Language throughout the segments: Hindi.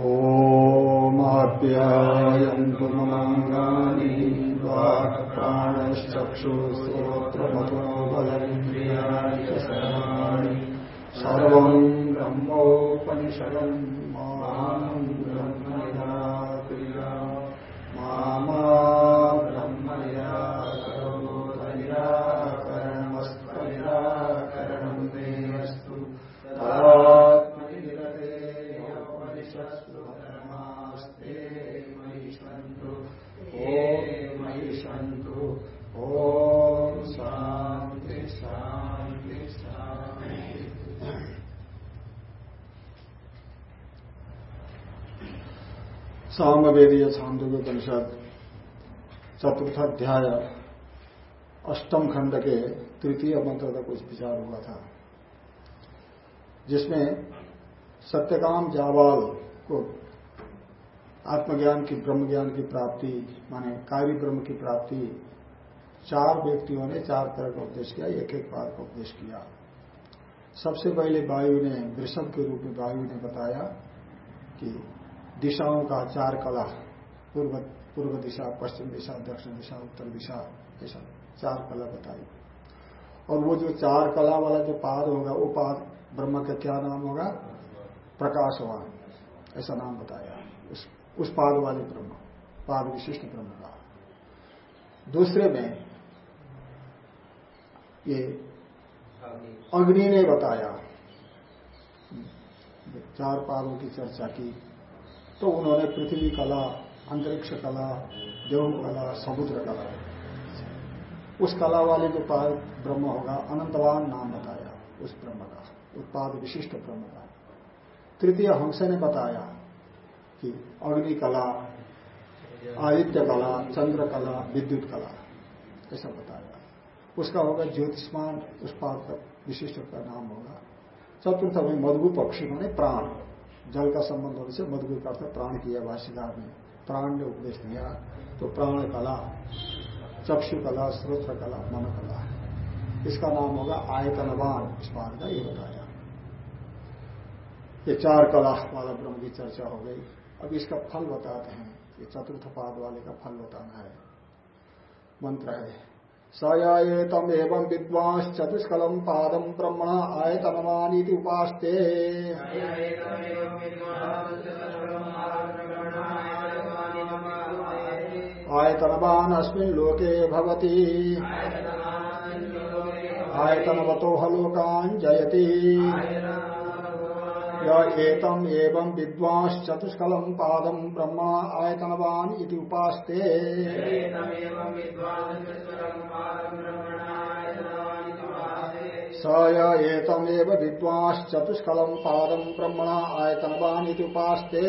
ओमाप्यायन्तु ममाङ्गानि वाक्प्राणश्चक्षुश्रोत्रमतो बलमिन्द्रियाणि च सर्वाणि। सर्वम् ब्रह्मोपनिषदम् माम् सामवेदीय छांदोग्य परिषद चतुर्थ अध्याय, अष्टम खंड के तृतीय मंत्र का कुछ विचार हुआ था, जिसमें सत्यकाम जावाल को आत्मज्ञान की ब्रह्म ज्ञान की प्राप्ति, माने कार्य ब्रह्म की प्राप्ति, चार व्यक्तियों ने चार तरह का उपदेश किया एक एक बार का उपदेश किया। सबसे पहले वायु ने, वृषभ के रूप में वायु ने बताया कि दिशाओं का चार कला पूर्व पूर्व दिशा पश्चिम दिशा दक्षिण दिशा उत्तर दिशा ऐसा चार कला बताई। और वो जो चार कला वाला जो पाद होगा वो पाद ब्रह्म का क्या नाम होगा? प्रकाशवान। ऐसा नाम बताया। उस, उस पाद वाले ब्रह्म पाद विशिष्ट ब्रह्म का। दूसरे में ये अग्नि ने बताया। चार पादों की चर्चा की। तो उन्होंने पृथ्वी कला, अंतरिक्ष कला, देव कला, समुद्र कला, उस कला वाले जो पाद ब्रह्म होगा, अनंतवान नाम बताया, उस ब्रह्म का, उत्पाद विशिष्ट ब्रह्म का। तृतीय हंस ने बताया कि अग्नि कला, आदित्य कला, चंद्र कला, विद्युत कला, ऐसा बताया। उसका होगा ज्योतिष्मान, उस पाद का विशिष्ट का नाम होगा। चतुर्थ में मधु पक्षी माने प्राण। जल का संबंध होने से मधुर का अर्थ प्राण किया भाष्यकार ने प्राण ने उपदेश दिया तो प्राण कला, चक्षु कला श्रोत्र कला, मन कला इसका नाम होगा आयतनवान, इस बात का ये बताया। ये चार कला वाला ब्रह्म की चर्चा हो गई। अब इसका फल बताते हैं। ये चतुर्थ पाद वाले का फल बताना है। मंत्र है सयातम एवं विद्वांस चतुष्कलम पादम ब्रह्मण आयतनवानी उपास्ते। आयतनवान अस्मिन् लोके भवति। आयतनवतो जयति। एतम एवं विद्वांस चतुष्कलम पादम ब्रह्म आयतनवान इति उपास्ते। स एतम एव विद्वांस चतुष्कलम पादम ब्रह्मण आयतनवान इति उपास्ते।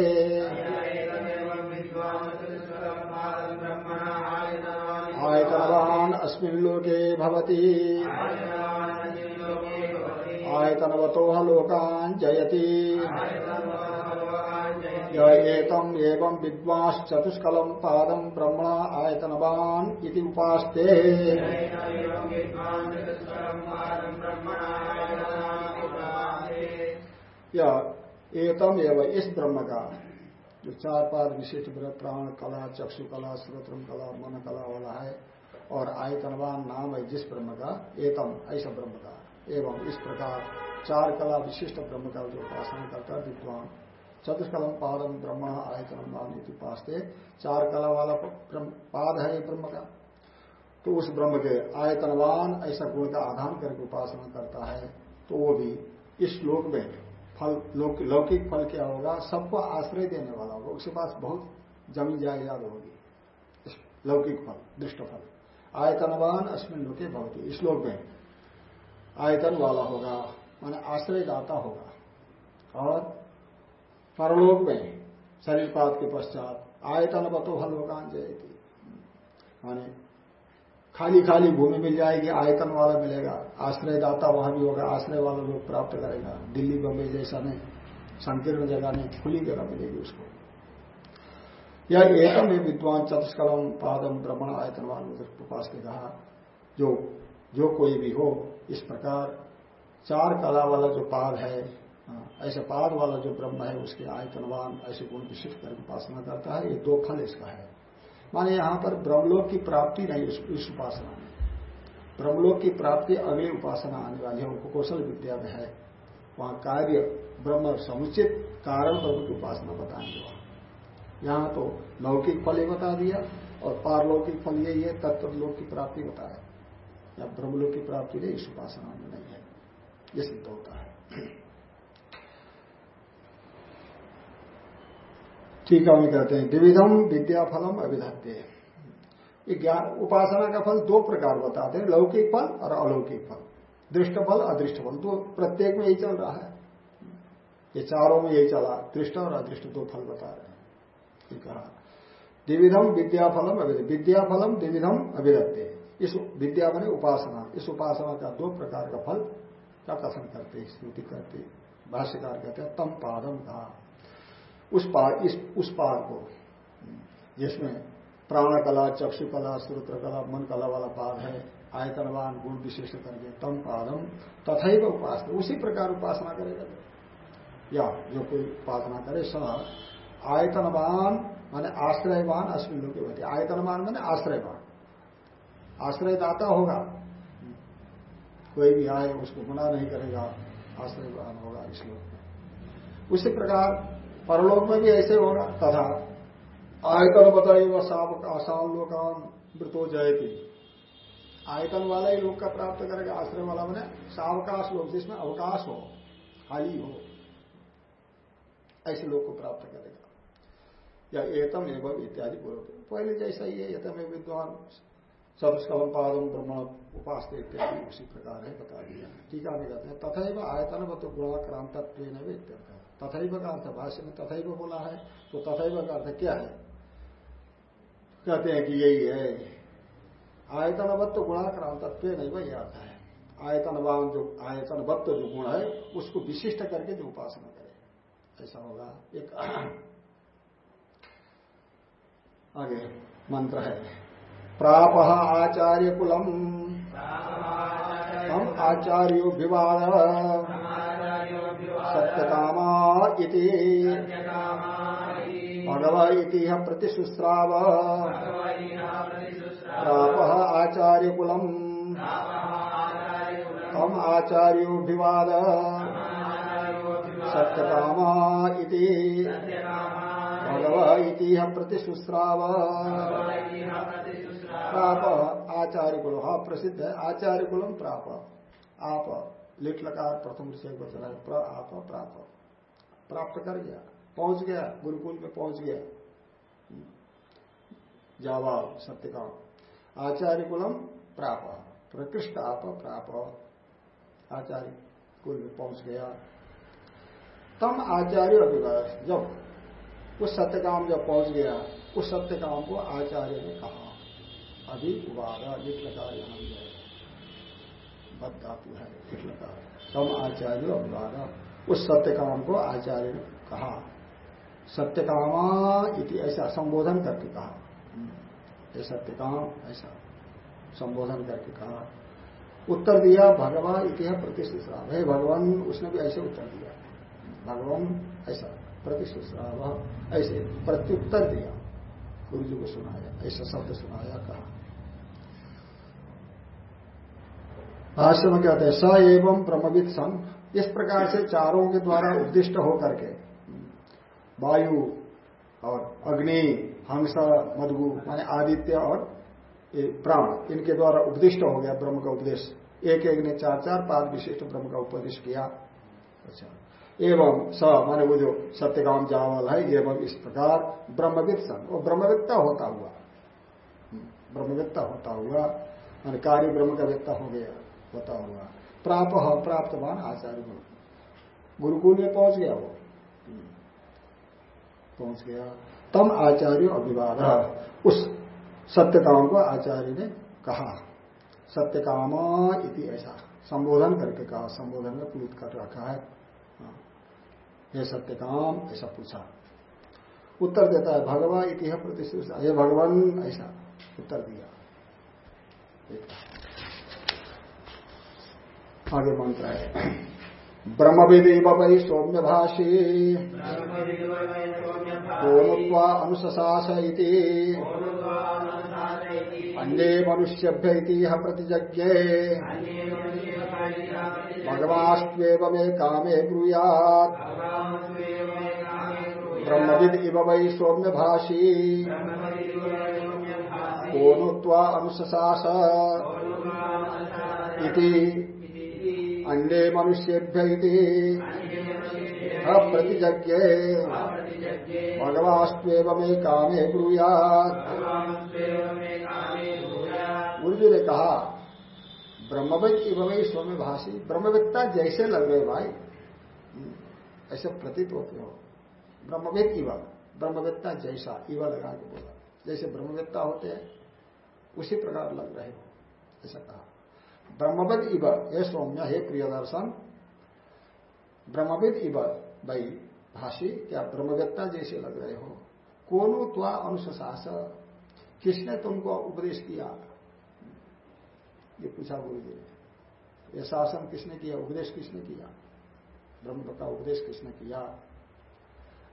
आयतनवान अस्मिन् लोके भवति। आयतनवतो लोकान् जयति। एतम एवं विद्वांस चतुष्कलम पादम ब्रह्मण आयतनवान इति उपास्ते। एतम एवं इस ब्रह्म का जो चार पाद विशिष्ट प्राण, कला चक्षु कला श्रोत्रम कला मन कला वाला है, और आयतनवान नाम है जिस ब्रह्म का एतम, ऐसा ब्रह्म का एवं इस प्रकार चार कला विशिष्ट ब्रह्म का जो उपासना करता है, विद्वान। चतुष्कलम पादम ब्रह्म आयतनवान उपासते। चार कला वाला पाद है ब्रह्म का। तो उस ब्रह्म के आयतनवान ऐसा गुण का आधान करके उपासना करता है। तो वो भी इस श्लोक में फल लौकिक फल क्या होगा? सबको आश्रय देने वाला होगा। उसके पास बहुत ज़मीन जायदाद होगी। लौकिक फल, दृष्ट फल। आयतनवान अश्विन लोके भवती। श्लोक में आयतन वाला होगा, माने आश्रयदाता होगा। और परलोक में शरीरपात के पश्चात आयतन बतो हलोकान जयती। माने खाली खाली भूमि मिल जाएगी, आयतन वाला मिलेगा, आश्रयदाता वहाँ भी होगा, आश्रय वाला लोग प्राप्त करेगा। दिल्ली, बम्बई जैसा नहीं, संकीर्ण जगह नहीं, खुली जगह मिलेगी उसको। यह एकम विद्वान चतुष्कलम पादम ब्रह्मण आयतनवान उपास ने कहा, जो जो कोई भी हो इस प्रकार चार कला वाला जो पाद है हाँ, ऐसे पाद वाला जो ब्रह्म है उसके आय आयतनवान ऐसे गुण विशिष्ट करके उपासना करता है ये दो फल इसका है। माने यहाँ पर ब्रह्मलोक की प्राप्ति नहीं इस उपासना में। ब्रह्मलोक की प्राप्ति अगली उपासना आने वाली है उपकोशल विद्या में है। वहाँ कार्य ब्रह्म समुचित कारण ब्रह्म की उपासना बताएँगे वहाँ। यहाँ तो लौकिक फल ही बता दिया और पारलौकिक फल यही है तत्वलोक की प्राप्ति बताया या ब्रह्मलोक की प्राप्ति नहीं, इस उपासना में नहीं है। ये सिद्ध होता है। ठीक है, हम कहते हैं, द्विविधम विद्या फलम अभिधत्ते। ज्ञान, उपासना का फल दो प्रकार बताते हैं, लौकिक फल और अलौकिक फल। दृष्ट फल, अदृष्ट फल, दो, प्रत्येक में यही चल रहा है। ये चारों में यही चला, दृष्ट और अदृष्ट दो फल बता रहे हैं। कहा द्विविधम विद्या फलम अभिध विद्या फलम, द्विविधम अभिधत्ते। इस विद्या बने उपासना। इस उपासना का दो प्रकार का फल का कथन करते, स्तुति करते। भाष्यकार कहते हैं, तम पादम का उस पाद इस, उस पाद को, जिसमें प्राण कला चक्षु कला श्रोत्र कला मन कला वाला पाद है, आयतनवान, गुण विशेष करके तम पादम तथा उपासना। उसी प्रकार उपासना करेगा। या जो कोई उपासना करे स आयतनवान, माने आश्रयवान, अश्विन लोग आयतनवान माने आश्रयवान। आश्रयदाता होगा। कोई भी आए, उसको मना नहीं करेगा। आश्रयवान होगा इस लोक में। उसी प्रकार परलोक में भी ऐसे होगा। तथा आयतन बताइए वह आसाम लोकान मृतो जयती। आयतन वाला ही लोग का प्राप्त करेगा। आश्रय वाला मैंने सावकाश लोग जिसमें अवकाश हो, खाली हो। ऐसे लोग को प्राप्त करेगा। या एतम एवं इत्यादि पूर्व पहले जैसा ही है एतम एवं विद्वान सदस्कलम पादम ब्रह्म उपास इत्यादि उसी प्रकार है बता दिया टीका में कहते हैं तथा आयतन व तो गुणाक्रांत तथा का अर्थ भाष्य में तथा बोला है तो तथा का अर्थ क्या है? कहते हैं कि यही है। आयतनवत्व गुणाक्रांतत्व नहीं वही अर्थ है। आयतन आयतनवान जो आयतनवत्व जो गुण है, उसको विशिष्ट करके जो उपासना करे। ऐसा होगा। एक आगे मंत्र है। प्राप आचार्य कुलम हम आचार्यो विवाद सत्यकामा भगव इति प्रतिशुश्राव। प्राप आचार्यकुलम्। तम आचार्यो विवाद सत्यकामा भगव इति प्रतिशुश्राव। प्राप आचार्य कुल हाँ प्रसिद्ध है आचार्य कुलम प्राप। आप लिट लकार प्रथम विषय वचन है प्र, आप, प्राप। प्राप्त कर गया। पहुँच गया। गुरुकुल में पहुँच गया। जावा सत्य का आचार्य कुलम प्राप। प्रकृष्ट आप, प्राप। आचार्य कुल में पहुँच गया। तम आचार्य अभिवास जब उस सत्यकाम जब पहुँच गया, उस सत्यकाम को आचार्य ने कहा। उबारा लिख लगा यहाँ भी बद धातु है का तम आचार्य अनुवाद उस सत्य काम को आचार्य ने कहा। सत्य कामा इति ऐसा संबोधन करके कहा। ये सत्य काम ऐसा संबोधन करके कहा। उत्तर दिया भगवान इतिहास प्रतिष्ठा है भगवान, उसने भी ऐसे उत्तर दिया। भगवान, ऐसा प्रतिष्ठा ऐसे प्रत्युत्तर दिया। गुरु जी को सुनाया, ऐसा शब्द सुनाया, कहा। भाष्य में कहते हैं? स एवं ब्रह्मविद सन इस प्रकार से चारों के द्वारा उद्दिष्ट होकर के। वायु और अग्नि, हंस, मधु, माने आदित्य और प्राण, इनके द्वारा उपदिष्ट हो गया ब्रह्म का उपदेश। एक एक ने चार चार पाँच विशिष्ट ब्रह्म का उपदेश किया। अच्छा। एवं स, माने वो जो सत्यकाम जावल है एवं इस प्रकार ब्रह्मविद सन वो ब्रह्मविद्ता होता हुआ। ब्रह्मविद्ता होता हुआ, माने कार्य ब्रह्म का व्यक्ता हो गया। होता हुआ प्राप प्राप्तवान आचार्य गुण गुरुकुल में पहुँच गया वो। पहुँच गया। तम आचार्य अभिवाद उस सत्यकाम को आचार्य ने कहा। सत्यकाम इति ऐसा। संबोधन करके कहा। संबोधन में प्लुत कर रखा है। ये हाँ। सत्यकाम, ऐसा पूछा। उत्तर देता है भगवान इतिहा प्रतिष्ठा ये भगवान ऐसा उत्तर दिया। आगे मंत्र है। ब्रह्मविद वै सौम्य भाषी दोनुत्वा अनुशास अन्ये मनुष्यभ्य प्रतिज्ञे भगवास्वेव मे कामे ब्रूयात्। ब्रह्मविद इव वै सौम्य भाषी कोनुत्वा अनुशास अन्ये मनुष्येभ्य प्रतिज्ञे भगवास्वेव मे कामे ब्रूयात्। गुरुजी ने कहा ब्रह्मविद इव वही स्वयं भाषी। ब्रह्मविदता जैसे लग रहे भाई। ऐसे प्रतीत होते हो। ब्रह्मविद इव। ब्रह्मविदता जैसा इव लगा के बोला। जैसे ब्रह्मविदता होते हैं उसी प्रकार लग रहे हो। ऐसा कहा। ब्रह्मविद इव ये सौम्य, हे प्रिय दर्शन ब्रह्मविद इव भाई भाषी, क्या ब्रह्मविदता जैसे लग रहे हो। कोनु त्वा अनुशास किसने तुमको उपदेश किया? ये पूछा गुरु जी ने। ये शासन किसने किया? उपदेश किसने किया? ब्रह्म का उपदेश किसने किया?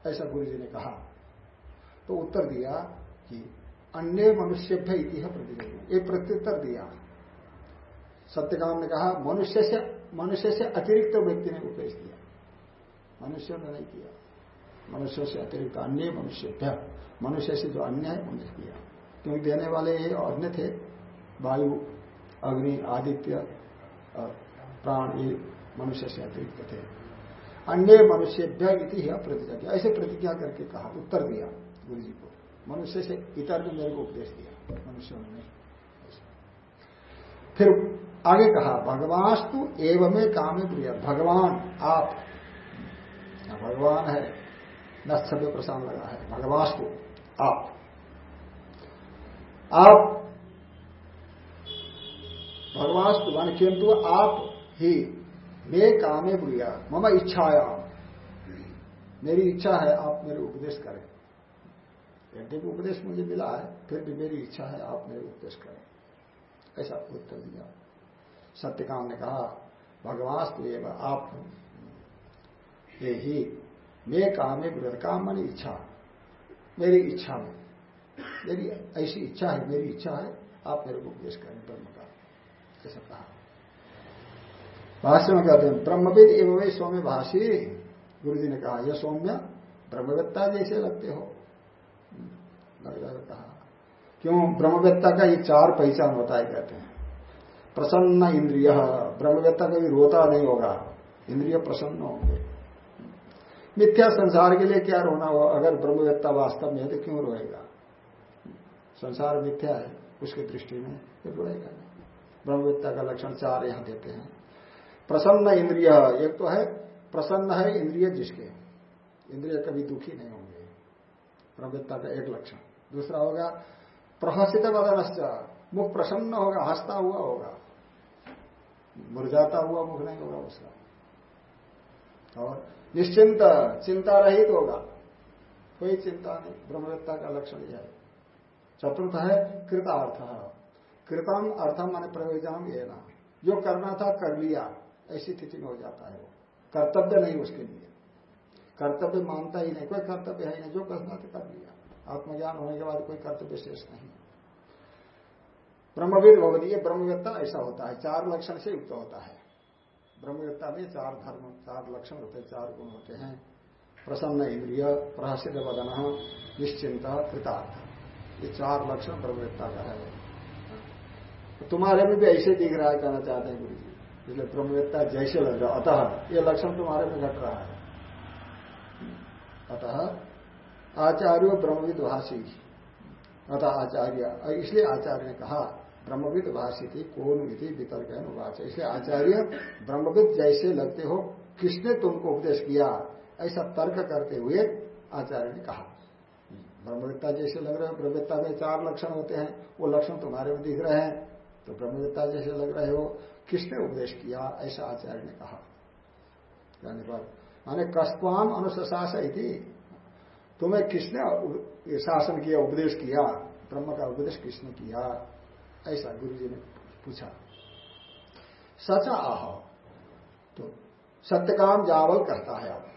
ऐसा गुरु जी ने कहा। तो उत्तर दिया कि अन्य मनुष्य भी इतिहास प्रतिनिधि। एक प्रत्युत्तर दिया। सत्यकाम ने कहा, मनुष्य से मनुष्य से अतिरिक्त व्यक्ति ने उपदेश दिया। मनुष्य ने नहीं किया। मनुष्य से अतिरिक्त अन्य मनुष्य मनुष्य से जो अन्य है उन्हें किया। क्योंकि देने वाले ये अन्य थे, वायु, अग्नि, आदित्य प्राण, ये मनुष्य से अतिरिक्त थे। अन्य मनुष्य इति प्रतिज्ञा। किया ऐसे प्रतिज्ञा करके कहा, उत्तर दिया गुरु जी को। मनुष्य से इतर ने मेरे को उपदेश दिया। मनुष्य ने फिर आगे कहा, भगवास्तु एवं काम प्रिय भगवान, आप। भगवान है नस्थ प्रसाद लगा है। भगवास्तु, आप। आप भगवान मान किंतु आप ही, मे कामे बुढ़िया मम इच्छाया मेरी इच्छा है, आप मेरे उपदेश करें। यद्यपि उपदेश मुझे मिला है, फिर भी मेरी इच्छा है, आप मेरे उपदेश करें। ऐसा उत्तर दिया। सत्यकाम ने कहा, भगवान आप ये ही मे कामे बुढ़ काम मानी इच्छा। मेरी इच्छा में। मेरी ऐसी इच्छा है, मेरी इच्छा है, आप मेरे को उपदेश करें, ब्रह्म का। ऐसा कहा। भाष्य में कहते हैं, ब्रह्मविद एवं सौम्य भाषी। गुरु जी ने कहा, यह सौम्य ब्रह्मवेत्ता जैसे लगते हो। लग कहा, क्यों? ब्रह्मवेत्ता का ये चार पहचान होता है कहते हैं। प्रसन्न इंद्रिय, ब्रह्मवेत्ता कभी रोता नहीं होगा। इंद्रिय प्रसन्न होंगे। मिथ्या संसार के लिए क्या रोना हो? अगर ब्रह्मवेत्ता वास्तव में है तो क्यों रोएगा? संसार मिथ्या है, उसकी दृष्टि में फिर रोएगा नहीं। ब्रह्मविद्ता का लक्षण चार यहाँ देते हैं। प्रसन्न इंद्रिय, एक तो है, प्रसन्न है इंद्रिय जिसके। इंद्रिय कभी दुखी नहीं होंगे। ब्रह्मविद्ता का एक लक्षण। दूसरा होगा प्रहसित बदनश्च मुख प्रसन्न होगा, हंसता हुआ होगा। मुरझाता हुआ मुख नहीं होगा उसका। और निश्चिंत, चिंता रहित होगा। कोई चिंता नहीं ब्रह्मविद्ता का लक्षण यह है। चतुर्थ है कृतार्थ। कृतम अर्थम मान प्रयोजन ये ना। जो करना था कर लिया, ऐसी स्थिति में हो जाता है वो। कर्तव्य नहीं उसके लिए। कर्तव्य मानता ही नहीं, कोई कर्तव्य है नहीं। जो करना था कर लिया। आत्मज्ञान होने के बाद कोई कर्तव्य शेष नहीं। ब्रह्मवीर भगवती ये ब्रह्मवेत्ता ऐसा होता है, चार लक्षण से युक्त होता है। ब्रह्मवेत्ता में चार धर्म, चार लक्षण होते हैं, चार गुण होते हैं। प्रसन्न इंद्रिय, प्रहसित वदन निश्चिंत, कृतार्थ। ये चार लक्षण ब्रह्मवेत्ता का है। तो तुम्हारे में भी ऐसे दिख रहा है, कहना चाहते हैं गुरु जी इसलिए ब्रह्मवेत्ता जैसे लग रहा अतः, ये लक्षण तुम्हारे में घट रहा है। अतः, आचार्य ब्रह्मविद भाषी अतः आचार्य, इसलिए आचार्य ने कहा ब्रह्मविद भाषी थी कौन विधि वितर्क है इसलिए आचार्य ब्रह्मविद जैसे लगते हो, किसने तुमको उपदेश किया? ऐसा तर्क करते हुए आचार्य ने कहा। ब्रह्मविद्ता जैसे लग रहे हो, ब्रह्मविद्ता में चार लक्षण होते हैं, वो लक्षण तुम्हारे में दिख रहे हैं तो ब्रह्मविद्ता जैसे लग रहे हो, किसने उपदेश किया? ऐसा आचार्य ने कहा। कहने पर, माने कस्वाम अनुशास थी तुम्हें किसने शासन किया, उपदेश किया? ब्रह्म का उपदेश किसने किया? ऐसा गुरु जी ने पूछा। सच आह तो सत्यकाम जावल कहता है अब।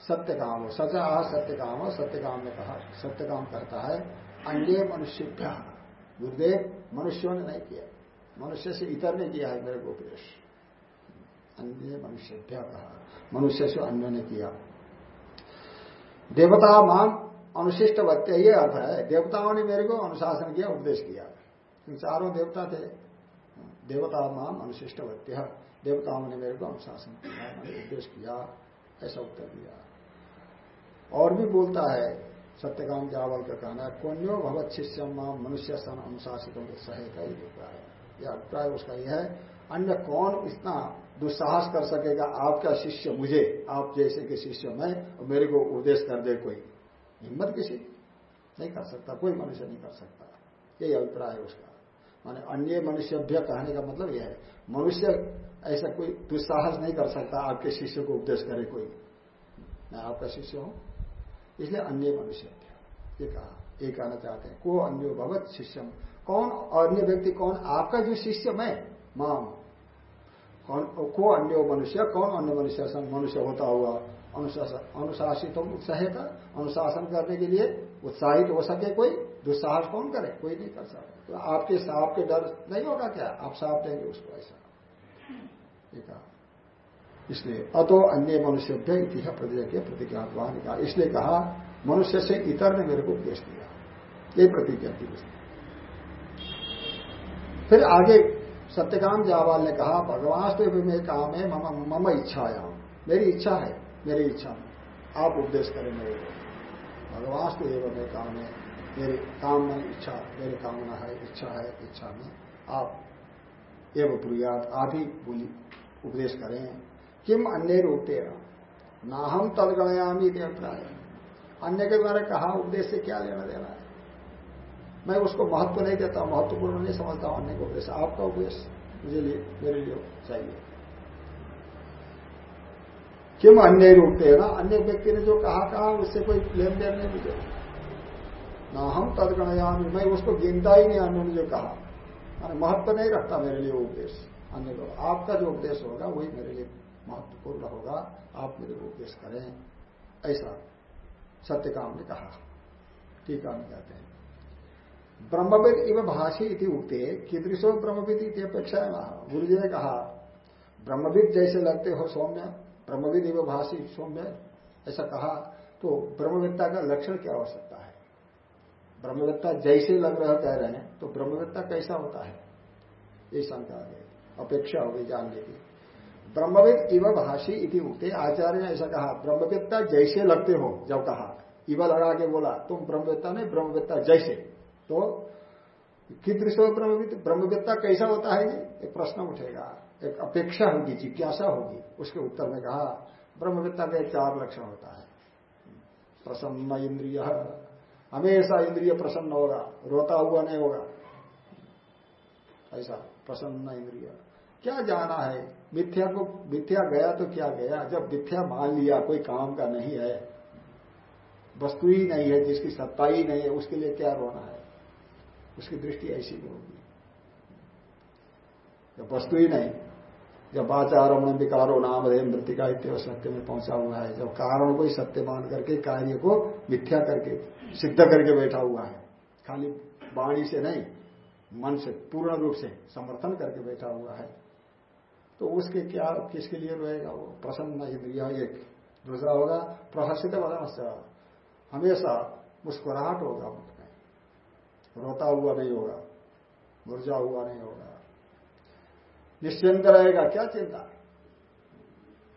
सत्यकाम हो, सचा सत्यकाम हो, सत्यकाम ने कहा, सत्यकाम करता है, अन्य मनुष्य गुरुदेव, मनुष्यों ने नहीं किया। मनुष्य से इतर ने किया है मेरे को उपदेश अन्य मनुष्य कहा। मनुष्य से अन्य ने किया। देवता मान अनुशिष्ट वत्य ये अर्थ है, देवताओं ने मेरे को अनुशासन किया, उपदेश किया। चारों देवता थे, देवता माम अनुशिष्ट वत्य देवताओं ने मेरे को अनुशासन किया उपदेश किया, ऐसा उत्तर दिया। और भी बोलता है, सत्यकाम जावल का कहना है कोन्यो भगवत शिष्य माम मनुष्य सन अनुशासित सहित है यह अभिप्राय उसका यह है, अन्य कौन इतना दुस्साहस कर सकेगा, आपका शिष्य मुझे, आप जैसे के शिष्य में, और मेरे को उपदेश कर दे कोई। हिम्मत किसी? नहीं कर सकता, कोई मनुष्य नहीं कर सकता। यही अभिप्राय है उसका। माने अन्य मनुष्यभ्य कहने का मतलब यह है। मनुष्य ऐसा कोई दुस्साहस नहीं कर सकता, आपके शिष्य को उपदेश करे कोई। मैं आपका शिष्य हूँ, इसलिए अन्य मनुष्य ये कहा, ये कहना चाहते हैं, को अन्य भगवत शिष्यम? कौन अन्य व्यक्ति, कौन आपका जो शिष्य मैं? माम। कौन, को अन्य मनुष्य, कौन अन्य मनुष्य मनुष्य होता हुआ अनुशासित हो, उत्साहित अनुशासन करने के लिए उत्साहित हो सके कोई? दुस्साहस कौन करे? कोई नहीं कर सकता। तो आपके साफ़ के डर नहीं होगा क्या? आप साफ़ देंगे उसको ऐसा। कहा। इसलिए अतो अन्य मनुष्य इतिहा प्रतिज्ञा के प्रतिज्ञा कहा। इसलिए कहा, मनुष्य से इतर ने मेरे को उपदेश दिया। ये प्रतिज्ञा थी उसने फिर आगे सत्यकाम जावाल ने कहा भगवान तो में काम है मम मम इच्छाया। मेरी इच्छा है, मेरी इच्छा। आप उपदेश करें मेरे को। भगवान तो एवं में काम। है मेरे काम में इच्छा, मेरी कामना है, इच्छा है, इच्छा में। आप एवं प्रियात आप ही बोली, उपदेश करें। किम अन्य रूपते ना हम तदगणयामी अभिप्राय। अन्य के द्वारा कहा, उपदेश से क्या लेना देना है? मैं उसको महत्व नहीं देता, महत्वपूर्ण नहीं समझता हूँ अन्य को उपदेश। आपका उपदेश मुझे लिए, मेरे लिए चाहिए। किम अन्य रूपते ना अन्य व्यक्ति ने जो कहा कहा उससे कोई लेन देन नहीं मुझे ना हम तदगणयामी मैं उसको गिनता ही नहीं, अन्य जो कहा। महत्व नहीं रखता मेरे लिए उपदेश। अन्य को आपका जो उपदेश होगा, वही मेरे लिए महत्वपूर्ण होगा। आप मेरे को उपदेश करें। ऐसा सत्यकाम ने कहा। टीका में कहते हैं। ब्रह्मविद इव भाषी इति उगते कीदृशो ब्रह्मविद इति अपेक्षा है गुरु जी ने कहा, ब्रह्मविद जैसे लगते हो सौम्य, ब्रह्मविद इव भाषी सौम्य, ऐसा कहा। तो ब्रह्मविद्ता का लक्षण क्या हो सकता है? ब्रह्मविद्ता जैसे लग रहे कह रहे हैं तो ब्रह्मविद्ता कैसा होता है? ये शंका है, अपेक्षा होगी जानने की। ब्रह्मविद इव भाषी इति उगते आचार्य ने ऐसा कहा ब्रह्मविद्ता जैसे लगते हो, जब कहा, इव लगा के बोला, तुम ब्रह्मविद्ता नहीं ब्रह्मविद्ता जैसे। तो कीदृश ब्रह्मविद? ब्रह्मविद्ता कैसा होता है? एक प्रश्न उठेगा, एक अपेक्षा होगी, जिज्ञासा होगी, उसके उत्तर में कहा ब्रह्मविद्ता का एक चार लक्षण होता है। प्रसन्न इंद्रिय हमेशा इंद्रिय प्रसन्न होगा, रोता हुआ नहीं होगा। ऐसा, प्रसन्न इंद्रिय। क्या जाना है? मिथ्या को, मिथ्या गया तो क्या गया? जब मिथ्या मान लिया, कोई काम का नहीं है, वस्तु ही नहीं है, जिसकी सत्ता ही नहीं है, उसके लिए क्या रोना है? उसकी दृष्टि ऐसी नहीं होगी। जब वस्तु ही नहीं, जब आचारमण विकारो, नाम है मृतिका इत्य सत्य में पहुँचा हुआ है, जब कारण को ही सत्य मान करके कार्य को मिथ्या करके, सिद्ध करके बैठा हुआ है। खाली वाणी से नहीं, मन से, पूर्ण रूप से समर्थन करके बैठा हुआ है। तो उसके क्या, किसके लिए रहेगा वो? प्रसन्न इंद्रिया एक। दूसरा होगा, प्रहसित वदन हमेशा मुस्कुराहट होगा मुख रोता हुआ नहीं होगा, मुरझा हुआ नहीं होगा। निश्चिंत रहेगा, क्या चिंता?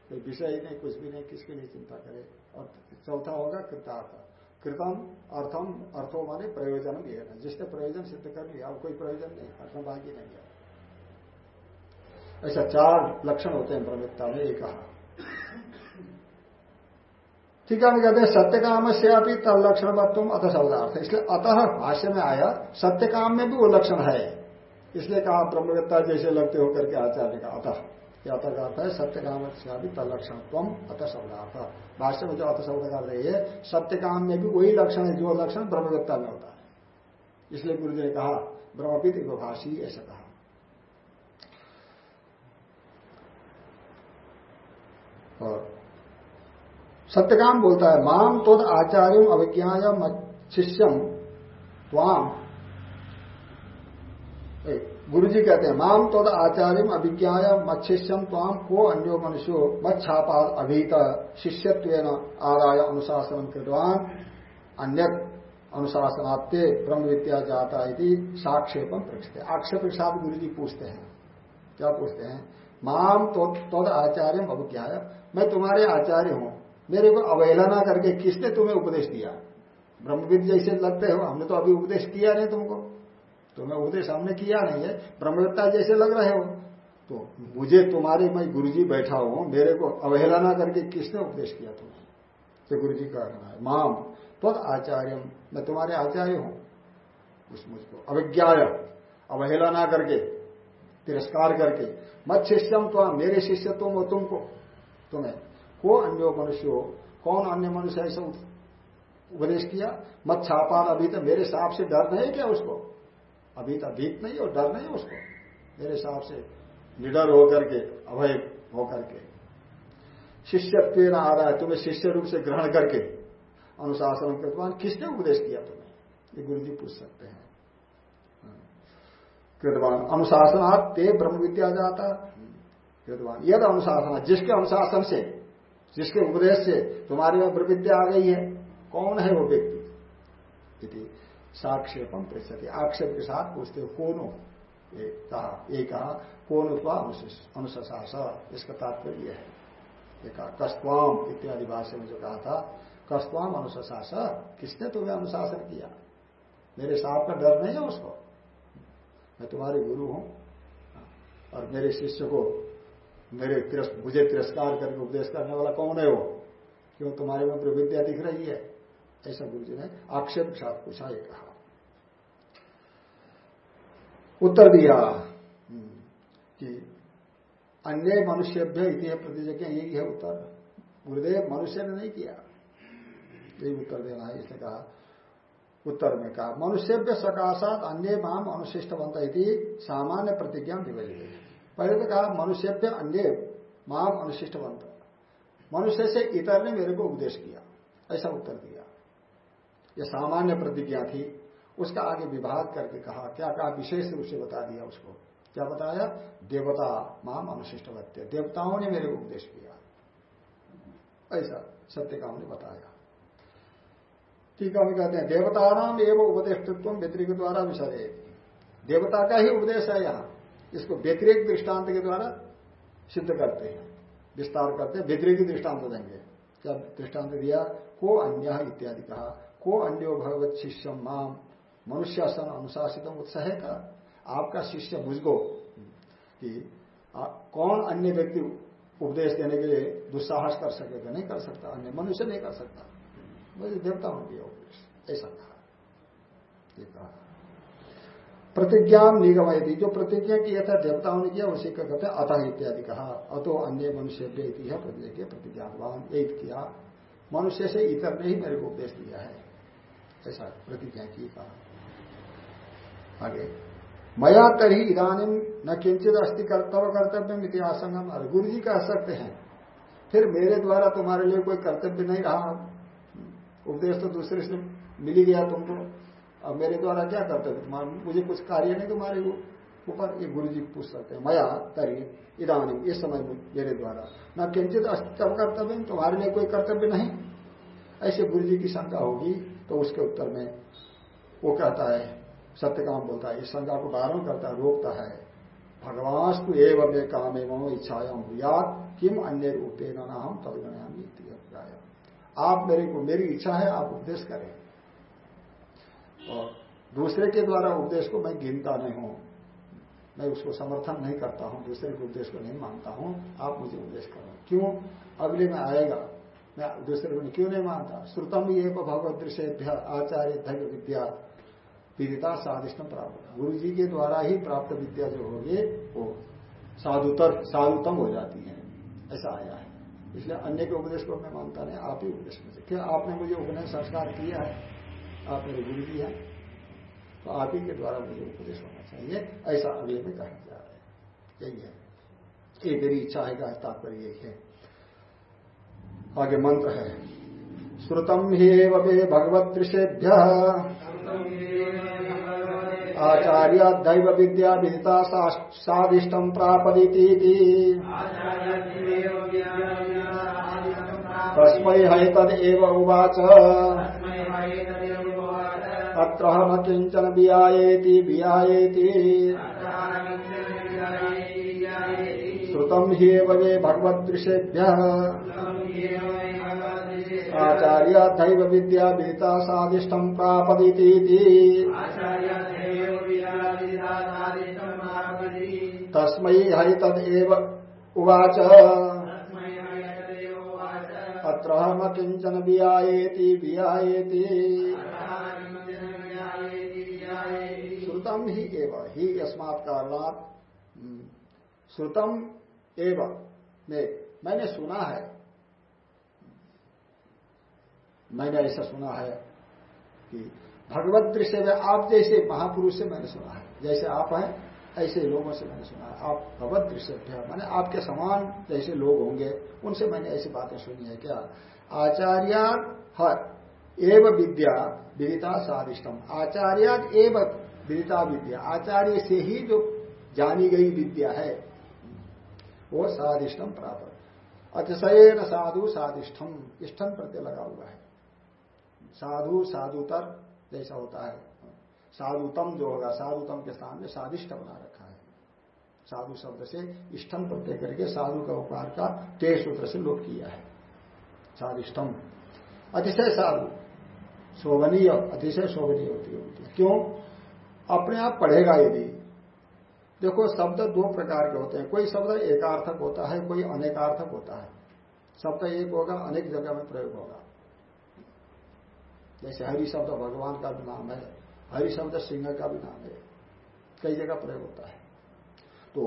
कोई विषय ही नहीं, कुछ भी नहीं, किसके लिए चिंता करे? और चौथा होगा कृतार्थ। कृतम अर्थम अर्थो माने प्रयोजन भी है। जिसने प्रयोजन सिद्ध कर लिया अब कोई प्रयोजन नहीं, अर्थम बाकी नहीं है। ऐसा चार लक्षण होते हैं प्रवृत्ता में, एक कहा। ठीक है, हम कहते हैं सत्य काम से अभी तब लक्षण तुम अथ शब्दार्थ। इसलिए अतः भाष्य में आया सत्य काम में भी वो लक्षण है। इसलिए कहा ब्रह्मवेत्ता जैसे लगते होकर के आचार्य का, अतः। अतः का अर्थ है सत्य काम अभी तलक्षण तुम अत शब्दार्थ। भाष्य में जो अत शब्द कर रही है सत्य काम में भी वही लक्षण है, जो लक्षण ब्रह्मवेत्ता में होता है। इसलिए गुरु ने कहा ब्रह्मपित भाषी ऐसा कहा। और सत्यकाम बोलता है माम तो आचार्य अभिज्ञा शिष्यम त्वाम गुरु जी कहते हैं माम तद आचार्य अभिज्ञा मच्छिष्यम ताम को अन्यो मनुष्यो मत छापाल अभीत शिष्यत्व आदाय अनुशासन कृतवान। अन्य अनुशासनात्य ब्रह्म विद्या जाता है साक्षेपम पृछते आक्षेप के साथ गुरु जी पूछते हैं। क्या पूछते हैं? माम तद आचार्य अभिज्ञा मैं तुम्हारे आचार्य हूँ। मेरे को अवहेलना करके किसने तुम्हें उपदेश दिया? ब्रह्मविद जैसे लगते हो, हमने तो अभी उपदेश किया नहीं तुमको। तुम्हें उपदेश हमने किया नहीं है ब्रह्मविद्ता जैसे लग रहे हो। तो मुझे तुम्हारे, मैं गुरुजी बैठा हूँ, मेरे को अवहेलना करके किसने उपदेश किया तुम्हें? तो गुरु जी का कहना है। माम तो आचार्य मैं तुम्हारे आचार्य हूँ। उस मुझको अविज्ञा अवहेलना करके, तिरस्कार करके, मत शिष्यम तो मेरे शिष्य तुम हो तुमको। तुम्हें को अन्य मनुष्य हो, कौन अन्य मनुष्य ऐसा उपदेश किया? मत छापान, अभी तो मेरे साप से डर नहीं क्या उसको? अभी तो भीत नहीं और डर नहीं उसको। मेरे हिसाब से निडर होकर के, अभय होकर के। शिष्यत्व आ रहा है, तुम्हें शिष्य रूप से ग्रहण करके अनुशासन कृतवान किसने उपदेश किया तुम्हें? ये गुरु जी पूछ सकते हैं। कृतवान अनुशासनात् ते ब्रह्म विद्या जाता। कृतवान यद अनुशासन जिसके अनुशासन से, जिसके उपदेश से तुम्हारी में प्रविद्या आ गई है, कौन है वो व्यक्ति? साक्षेपम पृछते आक्षेप के साथ पूछते हो, कौन ये कहा कहा, कौन उत्वा अनुशास इसका तात्पर्य है। ये कहा कस्तवाम इत्यादि भाषा में जो कहा था कस्तवाम अनुशास किसने तुम्हें अनुशासन किया? मेरे साथ का डर नहीं है उसको? मैं तुम्हारे गुरु हूँ। और मेरे शिष्य को मेरे मुझे तिरस्कार करके उपदेश करने वाला कौन है वो? क्यों तुम्हारे में प्रविद्या दिख रही है? ऐसा गुरु जी ने आक्षेप के साथ पूछा, ये कहा। उत्तर दिया। हम्म, कि अन्य मनुष्यभ्य इतिहास प्रतिज्ञा यही है उत्तर। गुरुदेव मनुष्य ने नहीं किया। यही उत्तर देना है इसने कहा। उत्तर में कहा मनुष्यभ्य सकाशात अन्य माम अनुशिष्टवंत सामान्य प्रतिज्ञा विभजित पहले तो कहा मनुष्य पे अन्य माम अनुशिष्टवंत मनुष्य से इतर ने मेरे को उपदेश किया ऐसा उत्तर दिया। यह सामान्य प्रतिज्ञा थी। उसका आगे विभाग करके कहा, क्या कहा विशेष रूप से बता दिया उसको? क्या बताया? देवता माम अनुशिष्टवत्य देवताओं ने मेरे उपदेश किया। ऐसा सत्य काम ने बताया। ठीक है, हम कहते हैं देवता नाम एवं उपदेष्टत्व व्यतिरिक द्वारा विषय देवता का ही उपदेश है यहाँ। इसको व्यतिरिक दृष्टांत के द्वारा सिद्ध करते हैं। विस्तार करते हैं व्यतिरिक दृष्टांत देंगे क्या दृष्टांत दिया? को अन्य इत्यादि कहा। को अन्यो भगवत शिष्य माम मनुष्य अनुशासित उत्साह का आपका शिष्य मुझको कि कौन अन्य व्यक्ति उपदेश देने के लिए दुस्साहस कर सकेगा नहीं कर सकता, अन्य मनुष्य नहीं कर सकता। मुझे देवता दिया उपदेश, ऐसा कहा। कहा। प्रतिज्ञा निगमयती, जो प्रतिज्ञा किया था देवताओं ने किया, उसी का कहते अतः इत्यादि कहा। अतो अन्य मनुष्य व्यक्ति है प्रतिज्ञा प्रतिज्ञावान, एक किया। मनुष्य से इतर ने ही मेरे को उपदेश दिया है। ऐसा प्रतिज्ञा की कहा। आगे। मया तरी इधानी न किंचित अस्थि कर्तव्य कर्तव्य इतिहासंगम गुरु जी कह सकते हैं। फिर मेरे द्वारा तुम्हारे लिए कोई कर्तव्य नहीं रहा। उपदेश तो दूसरे से मिली गया तुमको। अब मेरे द्वारा क्या करते थे मुझे कुछ कार्य नहीं तुम्हारे ऊपर ये गुरु जी पूछ सकते हैं। मया तरी इधानी इस समय मेरे द्वारा न किंचित अस्तित्व कर्तव्य तुम्हारे लिए कोई कर्तव्य नहीं। ऐसे गुरु जी की शंका होगी तो उसके उत्तर में वो कहता है सत्यकाम बोलता है, इस शंका को धारण करता है, रोकता है। भगवान तो एवं मे काम एवं इच्छाया याद किम अन्य रूपे न हम तदगणयामी आप मेरे को, मेरी इच्छा है, आप उपदेश करें। और दूसरे के द्वारा उपदेश को मैं गिनता नहीं हूँ, मैं उसको समर्थन नहीं करता हूँ, दूसरे के उपदेश को नहीं मानता हूँ, आप मुझे उपदेश करो। क्यों? अगले में आएगा। मैं दूसरे को क्यों नहीं मानता? श्रुतम ये भगवत दृश्य आचार्य धैर्य विद्या। विदिता साधिष्टम प्राप्त। गुरु जी के द्वारा ही प्राप्त विद्या जो होगी, वो साधुतर, साधुतम हो जाती है। ऐसा आया है। इसलिए अन्य के उपदेश को मैं मानता नहीं, आप ही उपदेश में क्या आपने मुझे उपनयन संस्कार किया है? आप मेरे गुरु जी हैं तो आप ही के द्वारा मुझे उपदेश होना चाहिए। ऐसा अगले में कहा जा रहा है। यही है। ये मेरी इच्छा है का तात्पर्य यही है? आगे मंत्र है। श्रुतम ही वे भगवत दृशेभ्य आचार्य दैव विद्या विदिता सादिष्टम प्रापदिती तस्मै है उवाच। अत्र न किंचन बियायेति। बियायेति श्रुतम ही वे भगवदृशेभ्य आचार्य दैव विद्या विदिता सादिष्टम प्रापदिती तस्म हरि तदेव उवाच। अत्र न किंचन बियायेति बियायेति श्रुतम ही एव ही कारणात्। हम्म, श्रुतम एव। मैंने सुना है मैंने ऐसा सुना है कि भगवत दृश्य में आप जैसे महापुरुष से मैंने सुना है, जैसे आप हैं, ऐसे लोगों से मैंने सुना है। आप भगवत दृश्य मैंने आपके समान जैसे लोग होंगे, उनसे मैंने ऐसी बातें सुनी है क्या? आचार्य एव विद्या विदिता स्वादिष्टम आचार्य एव विदिता विद्या। आचार्य से ही जो जानी गई विद्या है, वो साधिष्टम प्राप्त। अतिशय न साधु साधिष्ठम। इष्टम प्रत्यय लगा हुआ है। साधु, साधुतर जैसा होता है। साधुतम जो होगा, साधुतम के स्थान में साधिष्ट बना रखा है। साधु शब्द से इष्टम प्रत्यय करके साधु का उपकार का ते सूत्र से लोप किया है। साधिष्टम अतिशय साधु। शोभनीय, अतिशय शोभनीय होती है क्यों? अपने आप पढ़ेगा यदि देखो, शब्द दो प्रकार के होते हैं। कोई शब्द एकार्थक होता है, कोई अनेकार्थक होता है। शब्द एक होगा, अनेक जगह में प्रयोग होगा। जैसे हरि शब्द भगवान का भी नाम है हरि शब्द सिंह का भी नाम है, कई जगह प्रयोग होता है। तो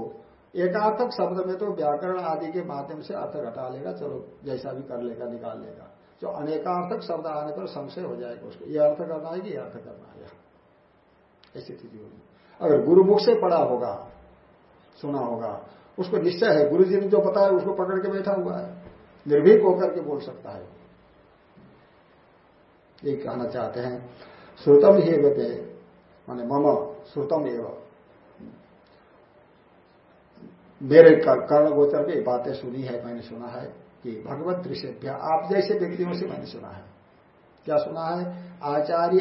एकार्थक शब्द में तो व्याकरण आदि के माध्यम से अर्थ घटा लेगा, चलो जैसा भी कर लेगा, निकाल लेगा। जो अनेकार्थक शब्द आने पर संशय हो जाएगा उसको, ये अर्थ करना है कि अर्थ करना है। ऐसी स्थिति होगी। अगर गुरुमुख से पढ़ा होगा, सुना होगा, उसको निश्चय है गुरु जी ने जो बताया उसको पकड़ के बैठा हुआ है, निर्भीक होकर के बोल सकता है। ये कहना चाहते हैं। श्रुतम ही बते माने मम श्रुतम एवं। मेरे कर्ण गोचर में बातें सुनी है, मैंने सुना है कि भगवत दृश्य आप जैसे व्यक्तियों से मैंने सुना है। क्या सुना है? आचार्य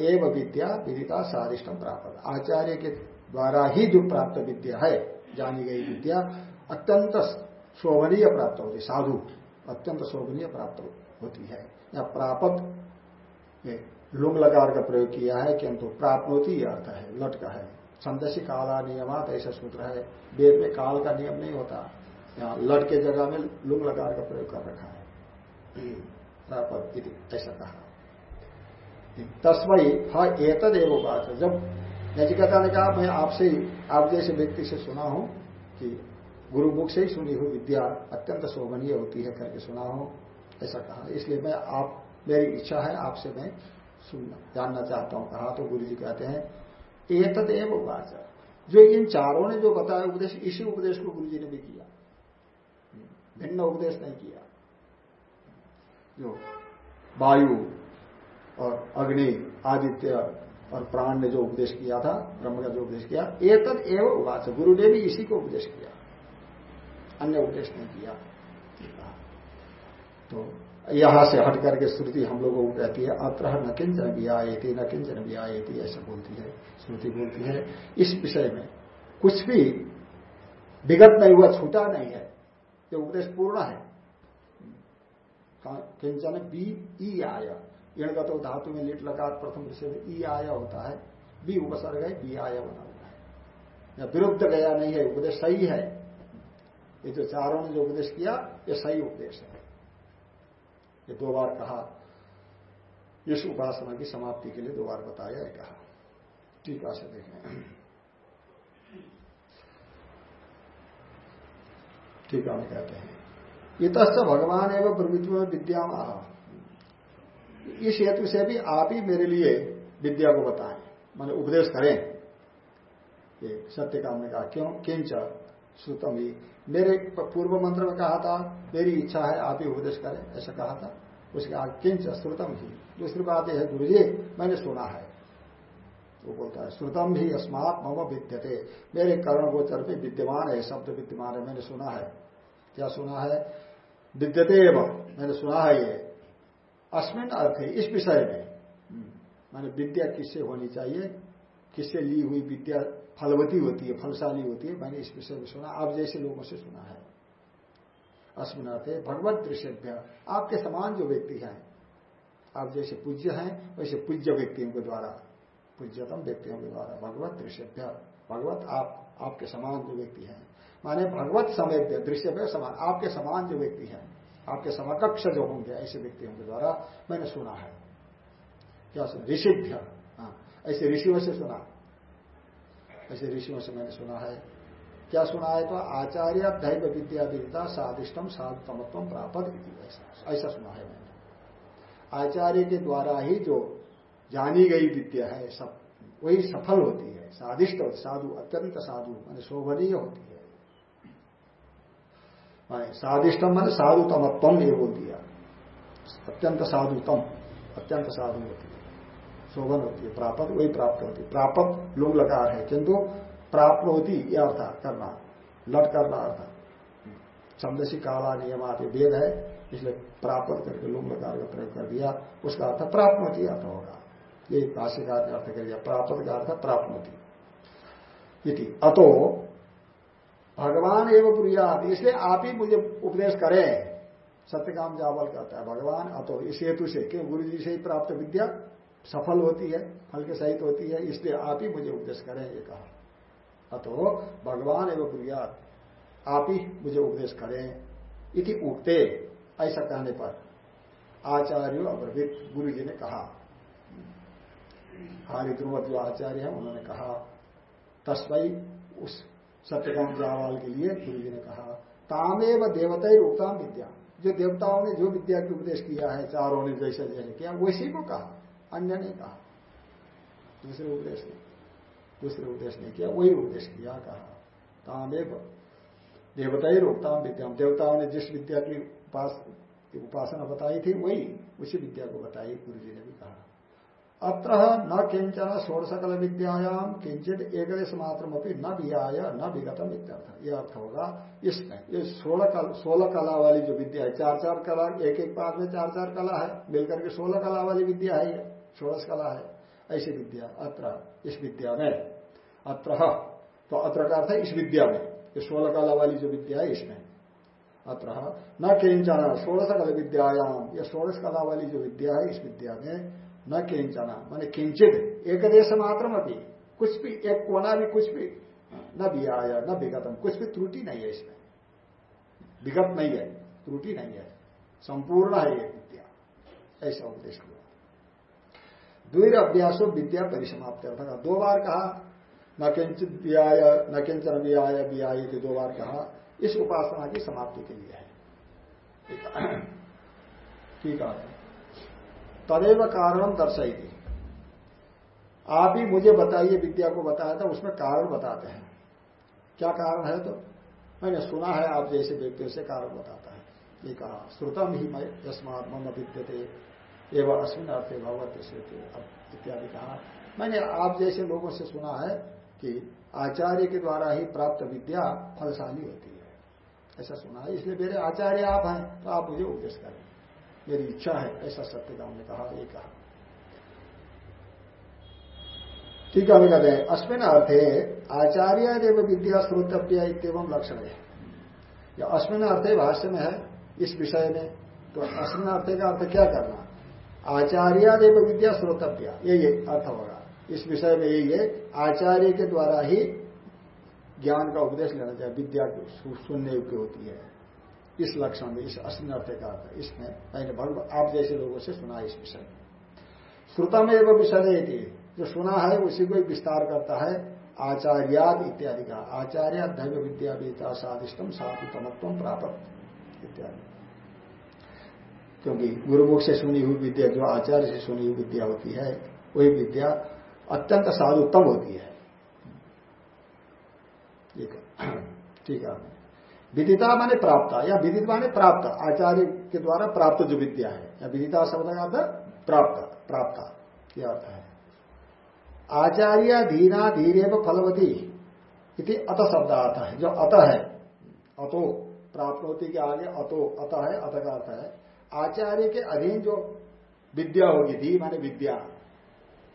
एव विद्या विदिता सारिष्टम प्राप्त। आचार्य के द्वारा ही जो प्राप्त विद्या है, जानी गई विद्या, अत्यंत शोभनीय प्राप्त होती, साधु, अत्यंत शोभनीय प्राप्त होती है। या प्राप्त लुंग लकार का प्रयोग किया है किंतु प्राप्त यह अर्थ है, लट का है। संदसी काला नियमात ऐसा सूत्र है। वेद में काल का नियम नहीं होता। यहाँ लट के जगह में लुंग लकार का प्रयोग कर रखा है। प्राप्त ऐसा कहा। तस्मयी हा बात है जब नचिकता ने कहा, मैं आपसे ही, आप जैसे व्यक्ति से सुना हूँ कि गुरु गुरुमुख से ही सुनी हुई विद्या अत्यंत शोभनीय होती है करके सुना हूँ, ऐसा कहा। इसलिए मैं आप मेरी इच्छा है आपसे मैं सुनना, जानना चाहता हूँ। कहा तो गुरु जी कहते हैं एतद एवं बात जो इन चारों ने जो बताया उपदेश, इसी उपदेश को गुरु जी ने भी किया। भिन्न उपदेश नहीं किया। जो वायु और अग्नि, आदित्य और प्राण ने जो उपदेश किया था, ब्रह्म का जो उपदेश किया तद एवं उवाच। गुरु ने भी इसी को उपदेश किया। अन्य उपदेश नहीं किया। तो यहाँ से हट करके श्रुति हम लोगों को कहती है, अत्र न किंचन भी आए थी न किंचन भी आए थी ऐसा बोलती है, श्रुति बोलती है। इस विषय में कुछ भी विगत नहीं हुआ, छूटा नहीं है, ये उपदेश पूर्ण है। किंचन बी ई आया इणगत तो धातु में लिट लगा प्रथम विषय में ई आया होता है बी उपसर्ग है बी आया बना हुआ है। या विरुद्ध गया नहीं है, उपदेश सही है। ये जो चारों ने जो उपदेश किया, ये सही उपदेश है। ये दो बार कहा। इस उपासना की समाप्ति के लिए दो बार बताया कहा। ठीक से देखें ठीक है कहते हैं। इत भगवान एवं प्रवृत्ति में विद्या इस हेतु से भी आप ही मेरे लिए विद्या को बताएँ, माने उपदेश करें। ये सत्य काम ने कहा, क्यों? किंच श्रुतम ही। मेरे पूर्व मंत्र में कहा था, मेरी इच्छा है, आप ही उपदेश करें, ऐसा कहा था। उसके आगे किंच श्रुतम ही दूसरी बात यह है, गुरु जी, मैंने सुना है। वो बोलता है श्रुतम भी अस्मात मम विद्यते। मेरे कर्ण गोचर पे विद्यमान है, शब्द विद्यमान है, मैंने सुना है। क्या सुना है? विद्यते एवं, मैंने सुना है ये। अस्मिन अर्थ है, इस विषय में। मैंने विद्या किससे होनी चाहिए? किससे ली हुई विद्या फलवती होती है, फलशाली होती है? मैंने इस विषय में सुना। आप जैसे लोगों से सुना है। अस्मिन अर्थ है भगवत दृश्य आपके समान जो व्यक्ति हैं, आप जैसे पूज्य हैं, वैसे पूज्य व्यक्तियों के द्वारा, पूज्यतम व्यक्तियों के द्वारा भगवत दृश्य भगवत आप, आपके समान जो व्यक्ति हैं। माने भगवत समय दृश्य समान, आपके समान जो व्यक्ति हैं, आपके समकक्ष जो होंगे ऐसे व्यक्तियों के द्वारा मैंने सुना है। क्या ऋषिभ्य। हाँ ऐसे ऋषियों से सुना। ऐसे ऋषियों से मैंने सुना है। क्या सुना है तो आचार्य दैव विद्या विद्या साधिष्टम साधुतमत्व प्राप्त ऐसा सुना है मैंने। आचार्य के द्वारा ही जो जानी गई विद्या है, सब वही सफल होती है साधिष्ट साधु, अत्यंत साधु, मान शोभनीय होती है। साधिष्टम मान साधुतमत्व ये बोल दिया। अत्यंत साधुतम, अत्यंत साधु होती है। शोभन होती है प्राप्त वही प्राप्त होती है। प्राप्त लोग लगा है, किंतु प्राप्त होती यह अर्थ करना लट करना अर्थ छंदसी काला नियम आते वेद है, इसलिए प्राप्त करके लोग लगा का प्रयोग कर दिया, उसका अर्थ प्राप्त होती अर्थ होगा। ये भाष्यकार ने अर्थ कर दिया प्राप्त का अर्थ प्राप्त होती अतो, भगवान एवं प्रियात इसलिए आप ही मुझे उपदेश करें। सत्यकाम जावल कहता है, भगवान अतो, इस हेतु से क्यों गुरु जी से ही प्राप्त विद्या सफल होती है, फल के सहित होती है, इसलिए आप ही मुझे उपदेश करें, ये कहा। अतो भगवान एवं प्रियात आप ही मुझे उपदेश करें। इति उगते ऐसा कहने पर। आचार्य अप्रवृत गुरु जी ने कहा। हमारे ध्रुव जो आचार्य है उन्होंने कहा तस्वई उस सत्यकाम जावाल के लिए गुरु जी ने कहा, तामेव देवता उत्तम विद्या। जो देवताओं ने जो विद्या की उपदेश किया है, चारों ने जैसे जैसे किया वैसे को कहा? अन्य ने कहा, दूसरे उपदेश ने दूसरे उपदेश नहीं किया, वही उपदेश किया, कहा। तामेव देवता ही रोकताम विद्या देवताओं ने जिस विद्या की उपास उपासना बताई थी, वही, उसी विद्या को बताई, गुरु जी ने भी कहा। अत्र न किंचन षोड़शकल विद्यायाम, किंचित एकदेश मात्र न वियाय न विगतम इत्यर्थ। यह अर्थ होगा, इसमें, ये सोलह कल सोलह कला वाली जो विद्या है, चार चार कला, एक एक पाद में चार चार कला है, मिलकर के सोलह कला वाली विद्या है षोड़श कला है, ऐसी विद्या, अत्र, इस विद्या में। अत्र। तो अत्र का अर्थ है इस विद्या में। ये सोलह कला वाली जो विद्या है, इसमें। अत्र। न किंचन षोड़श कल विद्यायाम ये षोड़श कला वाली जो विद्या है, इस विद्या में न किंचना। मैंने किंचित। एक देश मात्र अभी कुछ भी, एक कोना भी कुछ भी न आया न विगतम। कुछ भी त्रुटि नहीं है इसमें। विगत नहीं है। त्रुटि नहीं है। संपूर्ण है ये विद्या। ऐसा उपदेश हुआ। द्विर अभ्यासो विद्या परिसमाप्त दो बार कहा न व्याय न किंचन व्याय व्याय दो बार कहा, इस उपासना की समाप्ति के लिए है। ठीक है। तदेव कारण दर्शाई थी आप ही मुझे बताइए, विद्या को बताया था, उसमें कारण बताते हैं। क्या कारण है तो? मैंने सुना है, आप जैसे व्यक्तियों से कारण बताता है। ये कहा श्रुतम ही मैं यस्मात मम विद्यते, एवं अश्विन अर्थे भगवत इत्यादि कहा। मैंने आप जैसे लोगों से सुना है कि आचार्य के द्वारा ही प्राप्त विद्या फलशाली होती है। ऐसा सुना है। इसलिए मेरे आचार्य आप हैं तो आप मुझे उपदेश करें। मेरी इच्छा है, ऐसा सत्यकाम ने कहा, ये कहा। ठीक है कहते हैं अश्विन अर्थे आचार्य देव विद्या श्रोतव्य इतम लक्षण। है या अश्विन अर्थे भाष्य में है, इस विषय में। तो अश्विन अर्थे का अर्थ क्या करना? आचार्य देव विद्या श्रोतव्य ये अर्थ होगा। इस विषय में यही है, आचार्य के द्वारा ही ज्ञान का उपदेश लेना चाहिए, विद्या सुनने योग्य होती है। इस लक्षण में, इस अश्विन अर्थ का इसमें मैंने भगव, आप जैसे लोगों से सुना इस विषय में। श्रुतम एवं विषय जो सुना है, उसी को विस्तार करता है, आचार्याद इत्यादि का। आचार्य दैव विद्या बीता साधिष्टम साधुतमत्व प्राप्त इत्यादि। क्योंकि गुरुमुख से सुनी हुई विद्या, जो आचार्य से सुनी हुई विद्या होती है, वही विद्या अत्यंत साधुतम होती है। ठीक है। विदिता माने प्राप्त, या विदित माने प्राप्त, आचार्य के द्वारा प्राप्त जो विद्या है, या विदिता शब्द का अर्थ प्राप्त प्राप्त यह अर्थ है। आचार्य धीना धीरे व फलवती अत शब्द आता है, जो अत है। अतो प्राप्त होती के आगे अतो, अत है, अत का अर्थ है। आचार्य के अधीन जो विद्या होगी, धी माने विद्या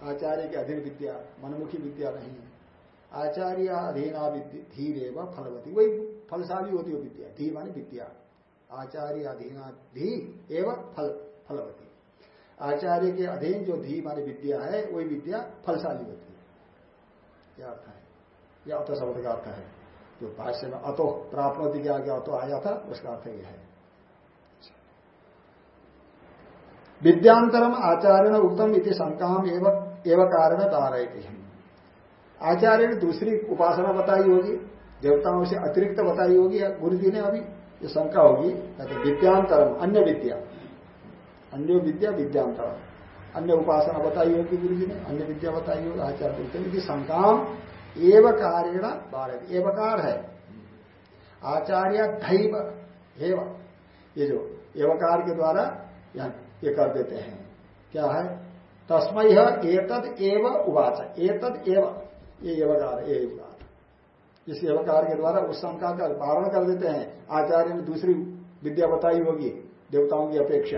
आचार्य के अधीन विद्या, मनमुखी विद्या नहीं है। आचार्य अधीना धीरे व फलवती। वही फलशाली होती है विद्या। धी मानी विद्या। आचार्य अधीना, धी एवं फल, फलवती। आचार्य के अधीन जो धी माने विद्या है, वही विद्या फलशाली होती है। यह अर्थ है? यह अत शब्द का अर्थ है, जो भाष्य में अतो प्राप्त के आगे अतो आया था, उसका अर्थ यह है। विद्यांतरम आचार्य उत्तम इति शंकाम एवं कारण धारयती आचार्य ने दूसरी उपासना बताई होगी, देवताओं से अतिरिक्त बताई होगी, या गुरु जी ने अभी ये शंका होगी विद्यांतरम, अन्य विद्या। अन्य विद्या, विद्यांतरम। अन्य उपासना बताई होगी गुरु जी ने, अन्य विद्या बताई होगी, आचार्य उत्तम की शंकाम एव कार्यण भारत एवकार है। आचार्य दैव एव। ये जो एवकार के द्वारा ये कर देते हैं। क्या है? तस्मय एतद एव उवाच। एतद एव। ये एवकार ये एवकार इस एवकार के द्वारा उस शंका का पारण कर देते हैं। आचार्य ने दूसरी विद्या बताई होगी, देवताओं की अपेक्षा।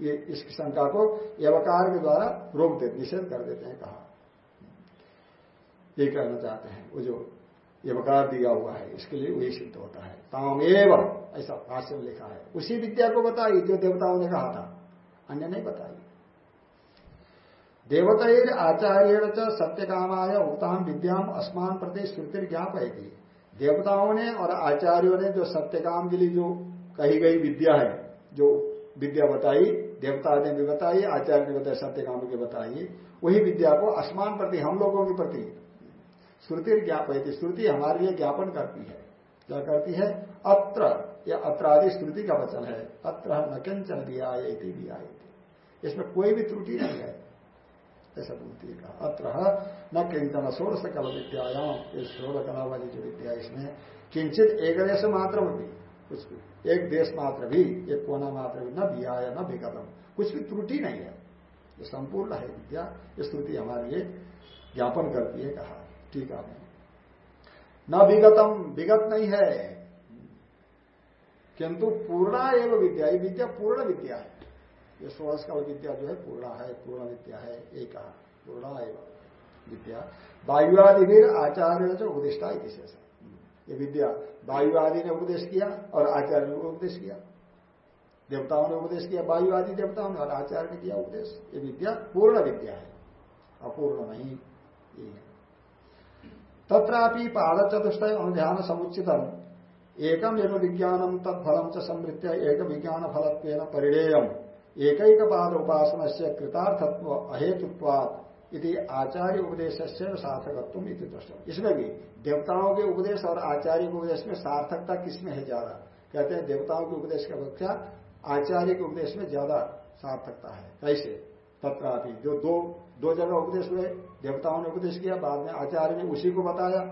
ये इस शंका को एवकार के द्वारा रोक देते निषेध कर देते हैं, कहा। ये कहना चाहते हैं। वो जो एवकार दिया हुआ है, इसके लिए वही सिद्ध होता है। ताम एवं ऐसा भाष्य में लिखा है। उसी विद्या को बताई, जो देवताओं ने कहा था। अन्य नहीं बताई। देवतर आचार्य सत्य कामाय उत्ताम विद्याम अस्मान प्रति श्रुति ज्ञापयती। देवताओं ने और आचार्यों ने जो सत्य काम के लिए जो कही गई विद्या है, जो विद्या बताई देवता ने भी बताई, आचार्य ने बताया सत्य काम की बताई, वही विद्या को असमान प्रति, हम लोगों के प्रति श्रुति ज्ञापयती। श्रुति हमारे लिए ज्ञापन करती है। क्या करती है? अत्र, या अत्र आदि श्रुति का वचन है। अत्र न किंचन दिया दिया इसमें कोई भी त्रुटि नहीं है। ऐसा बोलती है, कहा, अत्र न किंचन षोड़श कल विद्यायाम इस षोड़ कला वाली जो विद्या इसमें किंचित एक देश मात्र भी कुछ भी, एक देश मात्र भी, एक कोना मात्र भी, न बिया न विगतम कुछ भी त्रुटि नहीं है। ये संपूर्ण है विद्या। ये स्तुति हमारे लिए ज्ञापन करती है, कहा, ठीक है। न विगतम विगत नहीं है। किंतु पूर्णा एवं विद्या, ये विद्या पूर्ण विद्या है। ये सोलस काल विद्या जो है पूर्णा है पूर्ण विद्या है, एक, पूर्णा विद्या। वायुआदि भी आचार्य जो उपदिष्टा विशेष ये विद्या वायुआदि ने उपदेश किया और आचार्य ने उपदेश किया। देवताओं ने उपदेश किया वायु आदि देवताओं ने और आचार्य ने किया उपदेश। ये विद्या पूर्ण विद्या है, अपूर्ण नहीं तथापि पाद चतुष्टय अनुध्यान समुचितम, एकम एवं विज्ञानम तत्फलम च समृत्य एक विज्ञान फल परिणेयम। एक एक पाद उपासना से कृतार्थत्व अहेतुत्वाद इति आचार्य उपदेश से सार्थकत्व दृष्ट इसमें भी देवताओं के उपदेश और आचार्य के उपदेश में सार्थकता किसमें है ज़्यादा? कहते हैं देवताओं के उपदेश की अपेक्षा आचार्य के उपदेश में ज़्यादा सार्थकता है। कैसे? तथापि जो दो दो जगह उपदेश हुए, देवताओं ने उपदेश किया, बाद में आचार्य ने उसी को बताया,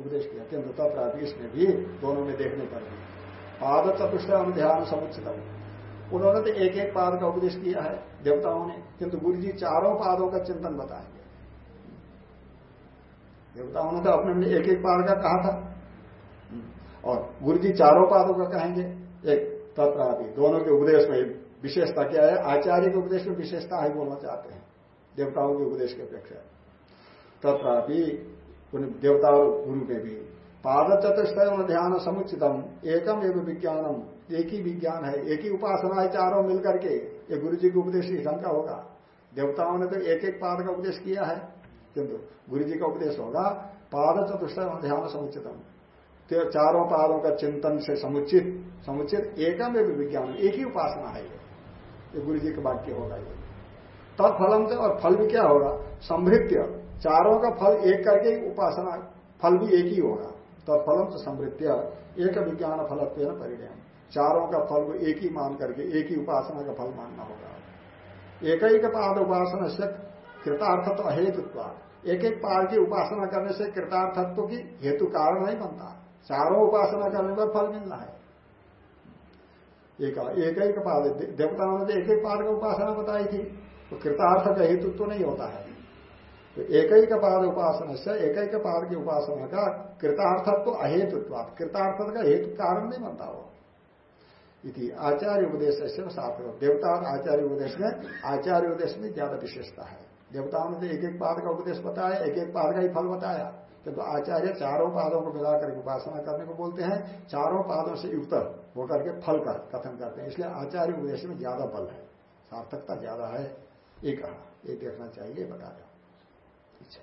उपदेश किया। किंतु तथापि इसमें भी दोनों में देखने पर भी। पाद चतुष्ट ध्यान समुचित उन्होंने तो एक एक पाद का उपदेश किया है, देवताओं ने। किंतु गुरु जी चारों पादों का चिंतन बताएँगे देवताओं ने तो अपने एक एक पाद का कहा था। और गुरु जी चारों पादों का कहेंगे। एक तथापि दोनों के उपदेश में विशेषता क्या है? आचार्य के उपदेश में विशेषता है बोलना चाहते हैं। देवताओं के उपदेश की अपेक्षा तथापि देवता और गुरु में भी। पाद चतुष्टय ध्यान समुचितम एकम एवं विज्ञानम। एक ही विज्ञान है, एक ही उपासना है चारों मिलकर के। ये गुरु जी के उपदेश की शंका होगा। देवताओं ने तो एक एक पाद का उपदेश किया है। किंतु गुरु जी का उपदेश होगा, पाद चतुष्टय ध्यान समुचितम। तो चारों पादों का चिंतन से समुचित समुचित एकम एवं विज्ञान, एक ही उपासना है ये। गुरु जी का वाक्य होगा ये। तत्फलम से और फल भी क्या होगा? समृत्य चारों का फल एक करके उपासना, फल भी एक ही होगा। तत्फलम से समृत्य एक विज्ञान फल परिणाम चारों का फल को एक ही मान करके, एक ही उपासना का फल मानना होगा। एक ही पाद उपासना से कृतार्थत्व तो अहेतुत्व। एक एक पाद की उपासना करने से कृतार्थत्व तो की हेतु कारण नहीं बनता। चारों उपासना करने पर फल मिलना है। एक एक एक पाद देवताओं ने तो एक एक पाद का उपासना बताई थी तो कृतार्थ का हेतु तो नहीं होता है। तो एक ही पाद उपासना से एक एक पाद की उपासना का कृतार्थत्व तो अहेतुत्व। कृतार्थ का हेतु कारण नहीं बनता वो। इति आचार्य उपदेश से साथ देवता आचार्य उपदेश में आचार्य उपदेश में ज़्यादा विशेषता है। देवताओं ने एक एक पाद का उपदेश बताया एक एक पाद का ही फल बताया। किंतु आचार्य चारों पादों को मिलाकर उपासना करने को बोलते हैं, चारों पादों से युक्त होकर के फल का कथन करते हैं। इसलिए आचार्य उपदेश में ज़्यादा बल है। सार्थकता ज़्यादा है। ये कहा। ये देखना चाहिए, बता दो। अच्छा।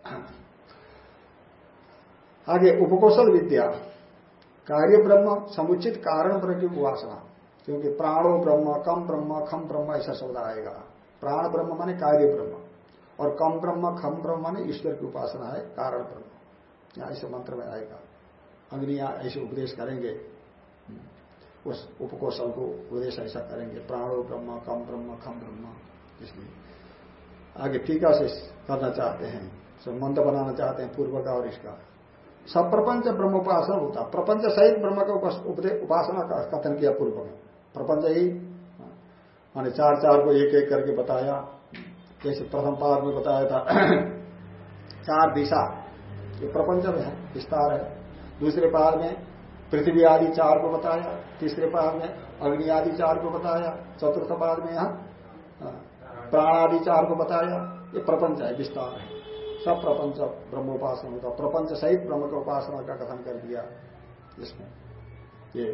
आगे, उपकोशल विद्या। कार्य ब्रह्म समुचित कारण ब्रह्म की उपासना। क्योंकि प्राणो ब्रह्म, कम ब्रह्म, खम ब्रह्म ऐसा शब्द आएगा। प्राण ब्रह्म माने कार्य ब्रह्म और कम ब्रह्म, खम ब्रह्म माने ईश्वर की उपासना है, कारण ब्रह्म। यहाँ ऐसे मंत्र में आएगा। अग्निया ऐसे उपदेश करेंगे। उस उपकोशल को उपदेश ऐसा करेंगे, प्राणो ब्रह्म, कम ब्रह्म, खम ब्रह्म, इसलिए। आगे टीका से करना चाहते हैं। संबंध बनाना चाहते हैं पूर्व का और इसका। सब प्रपंच ब्रह्म उपासना होता। प्रपंच सहित ब्रह्म का उपासना का कथन किया पूर्व में प्रपंच ही। माने चार चार को एक एक करके बताया। जैसे प्रथम पाद में बताया था चार दिशा। ये प्रपंच है विस्तार है। दूसरे पाद में पृथ्वी आदि चार को बताया। तीसरे पाद में अग्नि आदि चार को बताया। चतुर्थ पाद में यहाँ हाँ, प्राण आदि चार को बताया। ये प्रपंच है विस्तार है। सब प्रपंच ब्रह्मोपासना का प्रपंच सहित ब्रह्म का उपासना का कथन कर दिया। इसमें ये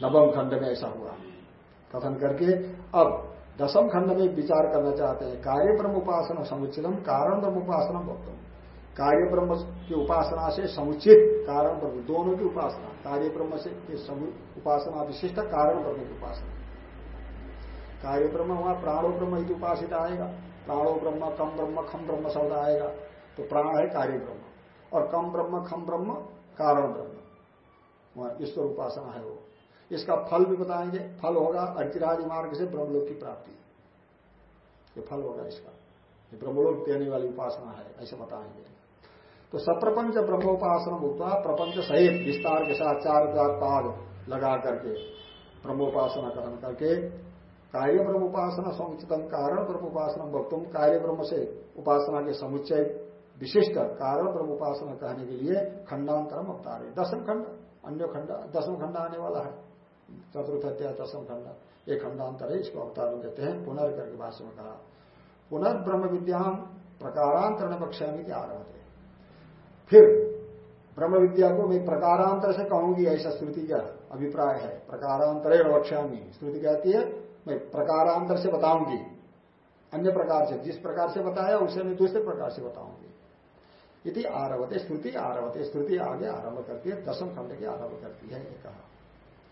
नवम खंड में ऐसा हुआ। कथन करके अब दसम खंड में विचार करना चाहते हैं। कार्य ब्रह्म उपासना समुचितम कारण ब्रह्म उपासना भक्तम। कार्य ब्रह्म की उपासना से समुचित कारण ब्रह्म दोनों की उपासना। कार्य ब्रह्म से उपासना विशिष्ट कारण ब्रह्म की उपासना। कार्य ब्रह्म वहाँ प्राणो ब्रह्म ही उपासित आएगा। प्राणो ब्रह्म कम ब्रह्म खम ब्रह्म शब्द आएगा। तो प्राण है कार्य ब्रह्म और कम ब्रह्म खम ब्रह्म कारण ब्रह्म वहाँ ईश्वर उपासना है वो। इसका फल भी बताएँगे। फल होगा अर्चिरादि मार्ग से ब्रह्मलोक की प्राप्ति। ये फल होगा इसका। ये ब्रह्मलोक देने वाली उपासना है, ऐसे बताएँगे। तो सप्रपंच ब्रह्मोपासना भूतवा प्रपंच सहित विस्तार के साथ चार चार पाद लगा करके ब्रह्मोपासना कथन करके कार्य ब्रह्म उपासना समुचितम कारण ब्रह्म उपासना भक्तुम कार्य ब्रह्म से उपासना के समुच्चय विशिष्ट कारण ब्रह्म उपासना कहने के लिए खंडांतरम अवतार। दसम खंड, अन्य खंड, दसम खंड आने वाला है। चतुर्थ दशम खंड एक खंडांतर है इसको अवतारण देते हैं। पुनर् करके भाषण में कहा पुनर्ब्रह्म विद्याम प्रकारांतरण पक्षामी क्या आरभ थे फिर ब्रह्म विद्या को मैं प्रकारांतर से कहूँगी, ऐसा श्रुति का अभिप्राय है। प्रकारांतर वक्ष्यामी। श्रुति कहती है, मैं प्रकारांतर से बताऊँगी। अन्य प्रकार से, जिस प्रकार से बताया, उसे मैं दूसरे प्रकार से बताऊँगी। यदि आरभते, श्रुति आरभते, श्रुति आगे आरंभ करती है दसम खंड के आरंभ करती है कहा।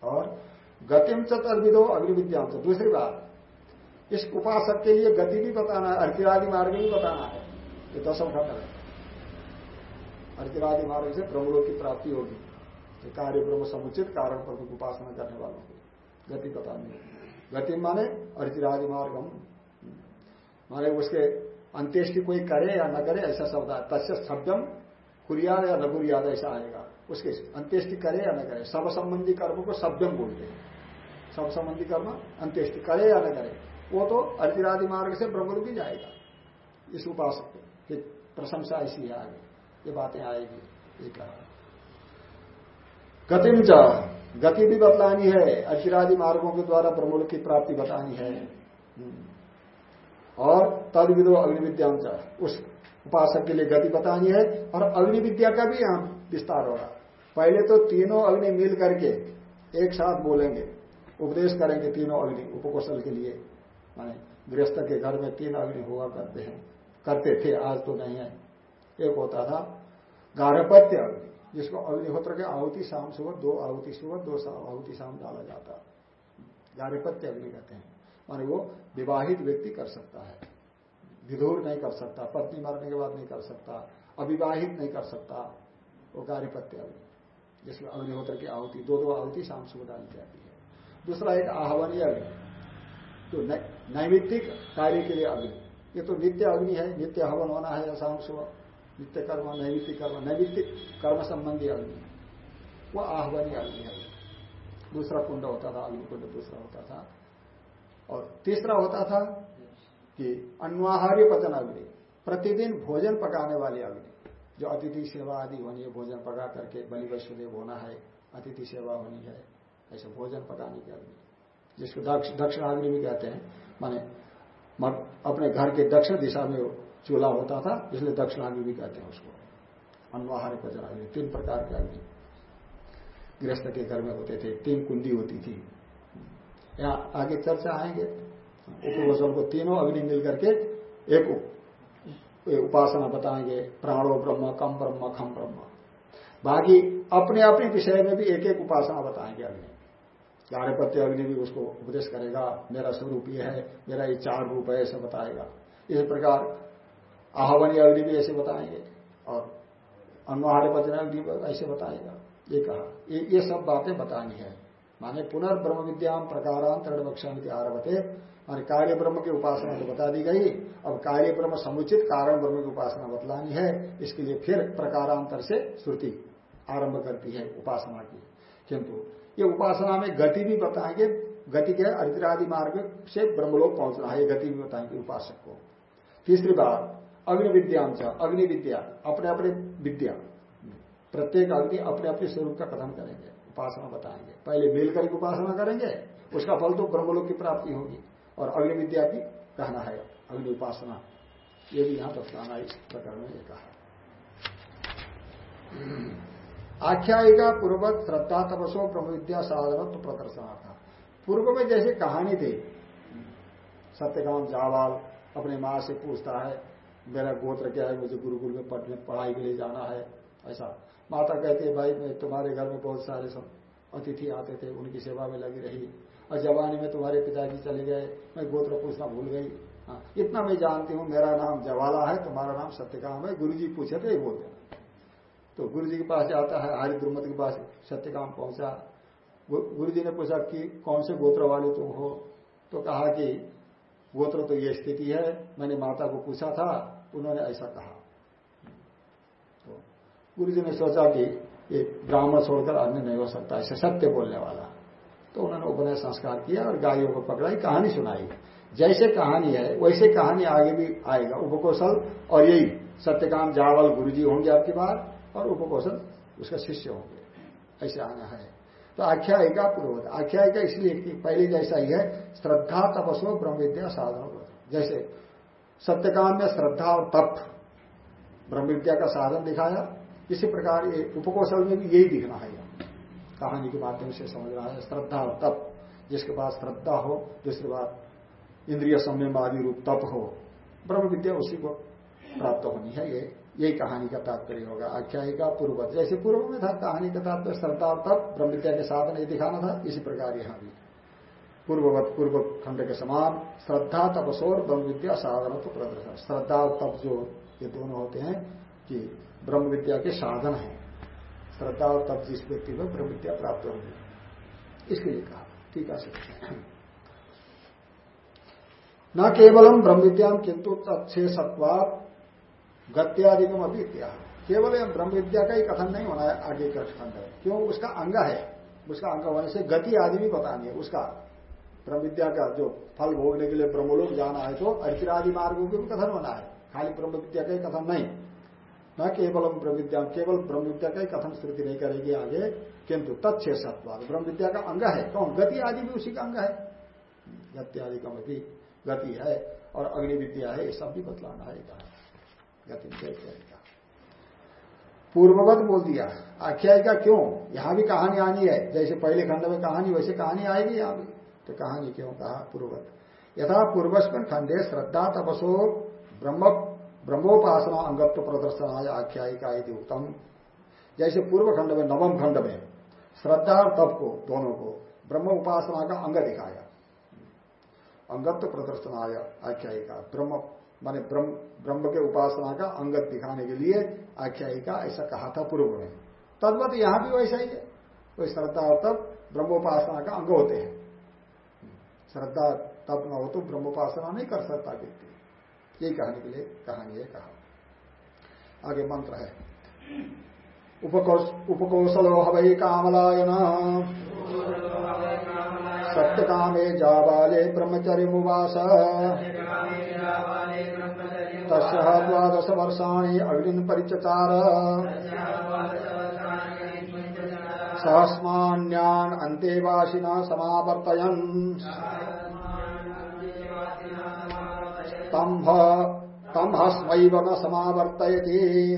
और गतिम चतुर्विदो अग्निविद्या दूसरी बात, इस उपासक के लिए गति भी बताना है अर्किरादि मार्ग भी बताना है। ये दसम खंड है। अर्किरादि मार्ग से ब्रह्मलोक की प्राप्ति होगी। तो कार्य ब्रह्म समुचित कारण पर उपासना करने वालों को गति बतानी है। गति माने अर्चिरादि मार्ग माने उसके अंत्येष्टि कोई करे या न करे, ऐसा शब्द है। तस्य सभ्यम कुरियाद या न कुरियाद ऐसा आएगा। उसके अंत्येष्टि करे या न करे। सब संबंधी कर्म को सभ्यम बोलते हैं। सब संबंधी कर्म, अंत्येष्टि करे या न करे, वो तो अर्जिरादि मार्ग से ब्रह्म भी जाएगा। इस उपासक की। प्रशंसा ऐसी है आगे। ये बातें आएगी। कहा। गतिम च। गति भी बतलानी है। अर्चिरादि मार्गों के द्वारा ब्रह्मलोक की प्राप्ति बतानी है। हम्म। और तद विदो अग्निविद्यांश उस उपासक के लिए गति बतानी है। और अग्नि विद्या का भी यहाँ विस्तार होगा पहले तो तीनों अग्नि मिल करके एक साथ बोलेंगे, उपदेश करेंगे तीनों अग्नि उपकोशल के लिए। माने गृहस्थ के घर में तीन अग्नि हुआ करते हैं। करते थे, आज तो नहीं है। एक होता था गारहपत्य अग्नि, जिसको अग्निहोत्र के आहुति शाम सुबह दो आहुति सुबह, दो आहुति शाम डाला जाता। गारहपत्य अग्नि कहते हैं। माने वो विवाहित व्यक्ति कर सकता है। विधुर नहीं कर सकता, पत्नी मरने के बाद नहीं कर सकता, अविवाहित नहीं कर सकता, वो कार्यपत्य अग्नि। जिसमें अग्निहोत्र की आहुति, दो दो आहुति शाम सुबह डाली जाती है। दूसरा एक आह्वानीय अग्नि। तो नैमित्तिक कार्य के लिए अग्नि। ये तो नित्य अग्नि है, नित्य हवन होना है या शाम सुबह। नित्य कर्म, नैमित्तिक कर्म नैमित्तिक कर्म संबंधी अग्नि। वो आह्वानी अग्नि है। दूसरा कुंड होता था, अग्नि कुंड दूसरा होता था। और तीसरा होता था कि अन्वाहार्य पचन अग्नि। प्रतिदिन भोजन पकाने वाली अग्नि। जो अतिथि सेवा आदि होनी है, भोजन पका करके बलि वैष्णदेव होना है, अतिथि सेवा होनी है, ऐसे भोजन पकाने की अग्नि जिसको दक्षिणाग्नि भी कहते हैं, माने अपने घर के दक्षिण दिशा में चूल्हा होता था, इसलिए दक्षिणाग्नि भी कहते हैं उसको। अनुहार पचन अग्नि तीन प्रकार के अग्नि गृहस्थ के घर में होते थे, तीन कुंडी होती थी। यहाँ आगे चर्चा आएँगे। उपवसन को तीनों अग्नि मिल करके एक उपासना बताएँगे प्राणो ब्रह्म कम ब्रह्म खम ब्रह्म। बाकी अपने अपने विषय में भी एक एक उपासना बताएँगे अग्नि। गार्भपत्य अग्नि भी उसको उपदेश करेगा मेरा स्वरूप ये है मेरा ये चार रूप है ऐसे बताएगा। इस प्रकार आहवनी अग्नि भी ऐसे बताएँगे और अनुहार अग्नि ऐसे बताएगा। ये कहा ये, ये सब बातें बतानी है। माने पुनर्ब्रह्म विद्याम प्रकारांतरण बक्षा आरभते और कार्य ब्रह्म की उपासना तो बता दी गई। अब कार्य ब्रह्म समुचित कारण ब्रह्म की उपासना बतलानी है, इसके लिए फिर प्रकारांतर से श्रुति आरंभ करती है उपासना की। किंतु ये उपासना में गति भी बताएँगे, गति के अरितरादि मार्ग से ब्रह्मलोक पहुँचना है गति भी बताएँगे उपासक को। तीसरी बात, अग्नि विद्यांश, अग्नि विद्या अपने अपने विद्या, प्रत्येक अग्नि अपने अपने स्वरूप का कथन करेंगे, उपासना बताएँगे। पहले मिलकर उपासना करेंगे, उसका फल तो ब्रह्मलोक की प्राप्ति होगी। और अग्नि विद्या भी कहना है, अग्नि उपासना। ये भी यहाँ बतलाना इस प्रकरण में ये कहा आख्यायिका पूर्वक श्रद्धा तपसो ब्रह्म विद्या साधन प्रदर्शनार्थ। पूर्व में जैसे कहानी थी, सत्यकांत जावाल अपने माँ से पूछता है, मेरा गोत्र क्या है, मुझे गुरुकुल में पढ़ने, पढ़ाई के लिए जाना है, ऐसा। माता कहती है, भाई, मैं तुम्हारे घर में बहुत सारे अतिथि आते थे, उनकी सेवा में लगी रही। और जवानी में तुम्हारे पिताजी चले गए। मैं गोत्र पूछना भूल गई। हाँ इतना मैं जानती हूँ, मेरा नाम जवाला है, तुम्हारा नाम सत्यकाम है। गुरु जी पूछे थे बोल देना तो गुरु जी के पास जाता है हरि गुरुमत के पास सत्यकाम पहुँचा। गुरु जी ने पूछा कि कौन से गोत्र वाले तुम हो? तो कहा कि गोत्र तो ये स्थिति है, मैंने माता को पूछा था, उन्होंने ऐसा कहा। तो गुरु जी ने सोचा कि ये ब्राह्मण छोड़कर अन्य नहीं हो सकता, ऐसे सत्य बोलने वाला। तो उन्होंने उपनय संस्कार किया और गायों को पकड़ाई, कहानी सुनाई। जैसे कहानी है, वैसे कहानी आगे भी आएगा। उपकौशल और यही, सत्यकाम जावल गुरु जी होंगे आपकी बार और उपकौशल उसका शिष्य होंगे। ऐसे आना है। तो आख्यायिका पूर्वत आख्यायिका इसलिए कि पहले जैसा ही है, श्रद्धा, तपस्व, ब्रह्म विद्या, साधन जैसे सत्यकाम में श्रद्धा और तप, ब्रह्म विद्या का साधन दिखाया। इसी प्रकार ये उपकौशल में भी यही दिखना है। कहानी के माध्यम से समझ रहा है, श्रद्धा और तप। जिसके पास श्रद्धा हो, दूसरी बात, इंद्रिय संयम आदि रूप तप हो, ब्रह्म विद्या उसी को प्राप्त होनी है। ये, यही कहानी का तात्पर्य होगा। आख्यायिका पूर्व जैसे पूर्व में था, कहानी का तात्पर्य श्रद्धा और तप, ब्रह्म विद्या के साधन ये दिखाना था, इसी प्रकार यहाँ भी। पूर्ववत, पूर्व खंड के समान, श्रद्धा तपसोर ब्रह्म विद्या, साधन तो प्रदर्शन श्रद्धा और तप जो, ये दोनों होते हैं कि ब्रह्म विद्या के साधन है। श्रद्धा और तब जिस व्यक्ति को ब्रह्म प्राप्त होगी। इसके लिए कहा। ठीक है न केवलम ब्रह्म विद्या किंतु तत्से गत्यादिकम अभी क्या केवल ब्रह्म विद्या का ही कथन नहीं होना है, आगे का खंड है। क्यों? उसका अंग है। उसका अंग होने से गति आदि भी बतानी है। उसका ब्रह्म विद्या का जो फल भोगने के लिए ब्रह्मलोक जाना है तो अर्चिरादि मार्गों के भी कथन होना है। खाली ब्रह्म विद्या का ही कथन नहीं। न केवल ब्रह्म विद्या केवल ब्रह्म विद्या का ही कथन स्मृति नहीं करेगी आगे, किंतु तत्व सत्वाद ब्रह्म विद्या का अंग है। कौन? गति आदि भी उसी का अंग है। गति आदि का भी गति है और अग्नि विद्या है, ये सब भी बतलाना है गति का पूर्ववत बोल दिया। आख्यायिका क्यों? यहाँ भी कहानी आनी है। जैसे पहले खंड में कहानी, वैसे कहानी आएगी यहाँ भी। तो कहानी क्यों कहा? पूर्ववत। यथा पूर्वस्मिन खंडे श्रद्धा तपसो ब्रह्म ब्रह्मोपासना अंगत्व प्रदर्शन आय आख्यायिका उत्तम जैसे पूर्व खंड में, नवम खंड में, श्रद्धा और तप को, दोनों को ब्रह्म उपासना का अंग दिखाया। अंगत्व प्रदर्शन आया आख्यायिका, ब्रह्म, माने ब्रह्म ब्रह्म के उपासना का अंगत दिखाने के लिए आख्यायिका ऐसा कहा था पूर्व में। तद्वत यहाँ भी वैसा ही है। कोई श्रद्धा और तप, ब्रह्मोपासना का अंग होते हैं। श्रद्धा तप न हो तो ब्रह्मोपासना नहीं कर सकता व्यक्ति। ये कहने के लिए कहानी है कहा आगे मंत्र है। उपकोशलो हवै कामलायन। सप्तकामे जाबाले ब्रह्मचर्य मुवास तस् द्वादश वर्षाणी अग्नि परिचार सहस्मान्यान अंतेवासिना समावर्तयन। तंभ तंभस्मैव न समावर्तयति।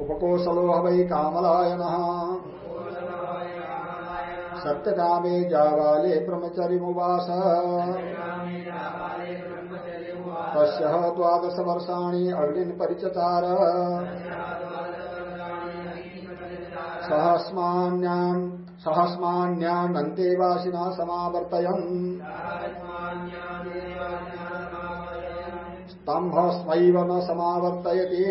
उपकोशलो वै कामलायन। सत्यकामे जावाले ब्रह्मचर्य मुवास तस्य द्वादश वर्षाणी अग्नि परिचार सहस्मान्यान् सहस्मान्यान्तेवासिना समावर्तयन्। स्तंभ स्मैव न समावर्तयति।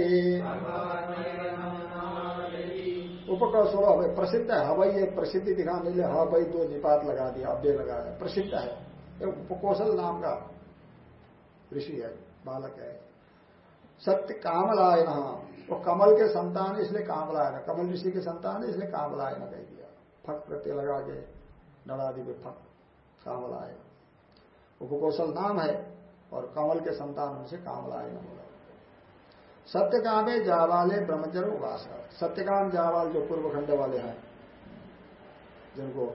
उपकौशल हवाई प्रसिद्ध है, हवाई ये प्रसिद्धि दिखाने लिए हवाई दो निपात लगा दिया अव्य लगाया प्रसिद्ध है। उपकौशल नाम का ऋषि है, बालक है। सत्य कामलायन, वो कमल के संतान इसलिए कामलायन कमल ऋषि के संतान इसलिए कामलायन कह दिया। फक प्रत्यय लगा के नड़ादि में फक, कामलायन। उपकौशल नाम है और कमल के संतान उनसे कामलायन होगा सत्यकामे जावाले ब्रह्मचर्य उपास सत्यकाम जावाल जो पूर्व खंड वाले हैं, जिनको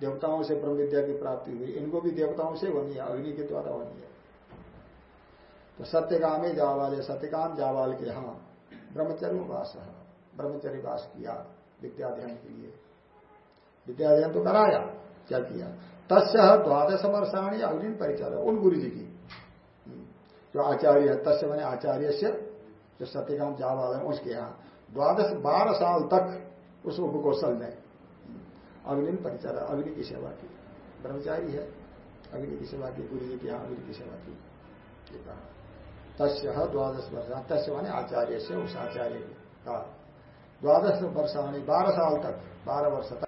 देवताओं से ब्रह्म विद्या की प्राप्ति हुई, इनको भी देवताओं से होनी है, अग्नि के द्वारा होनी है। तो सत्यकामे जावाले, सत्यकाम जावाल के यहाँ ब्रह्मचर्य वास ब्रह्मचर्य वास किया विद्याध्ययन के लिए। विद्याध्ययन तो कराया, क्या किया? तस्य द्वादश वर्षाणी अग्नि परिचय उन गुरु जी की जो आचार्य है, तस्य मैंने आचार्य से जो सत्यकाम जावाल है, उसके यहाँ। द्वादश, बारह साल तक उस उपकौशल ने अग्नि परिचय अग्नि की सेवा की। ब्रह्मचारी है, अग्नि की सेवा की, गुरु जी के यहाँ अग्नि की सेवा की। तस्य द्वादश वर्ष तस्य माने आचार्य से उस आचार्य का। द्वादश वर्षाणी बारह साल तक, बारह वर्ष तक।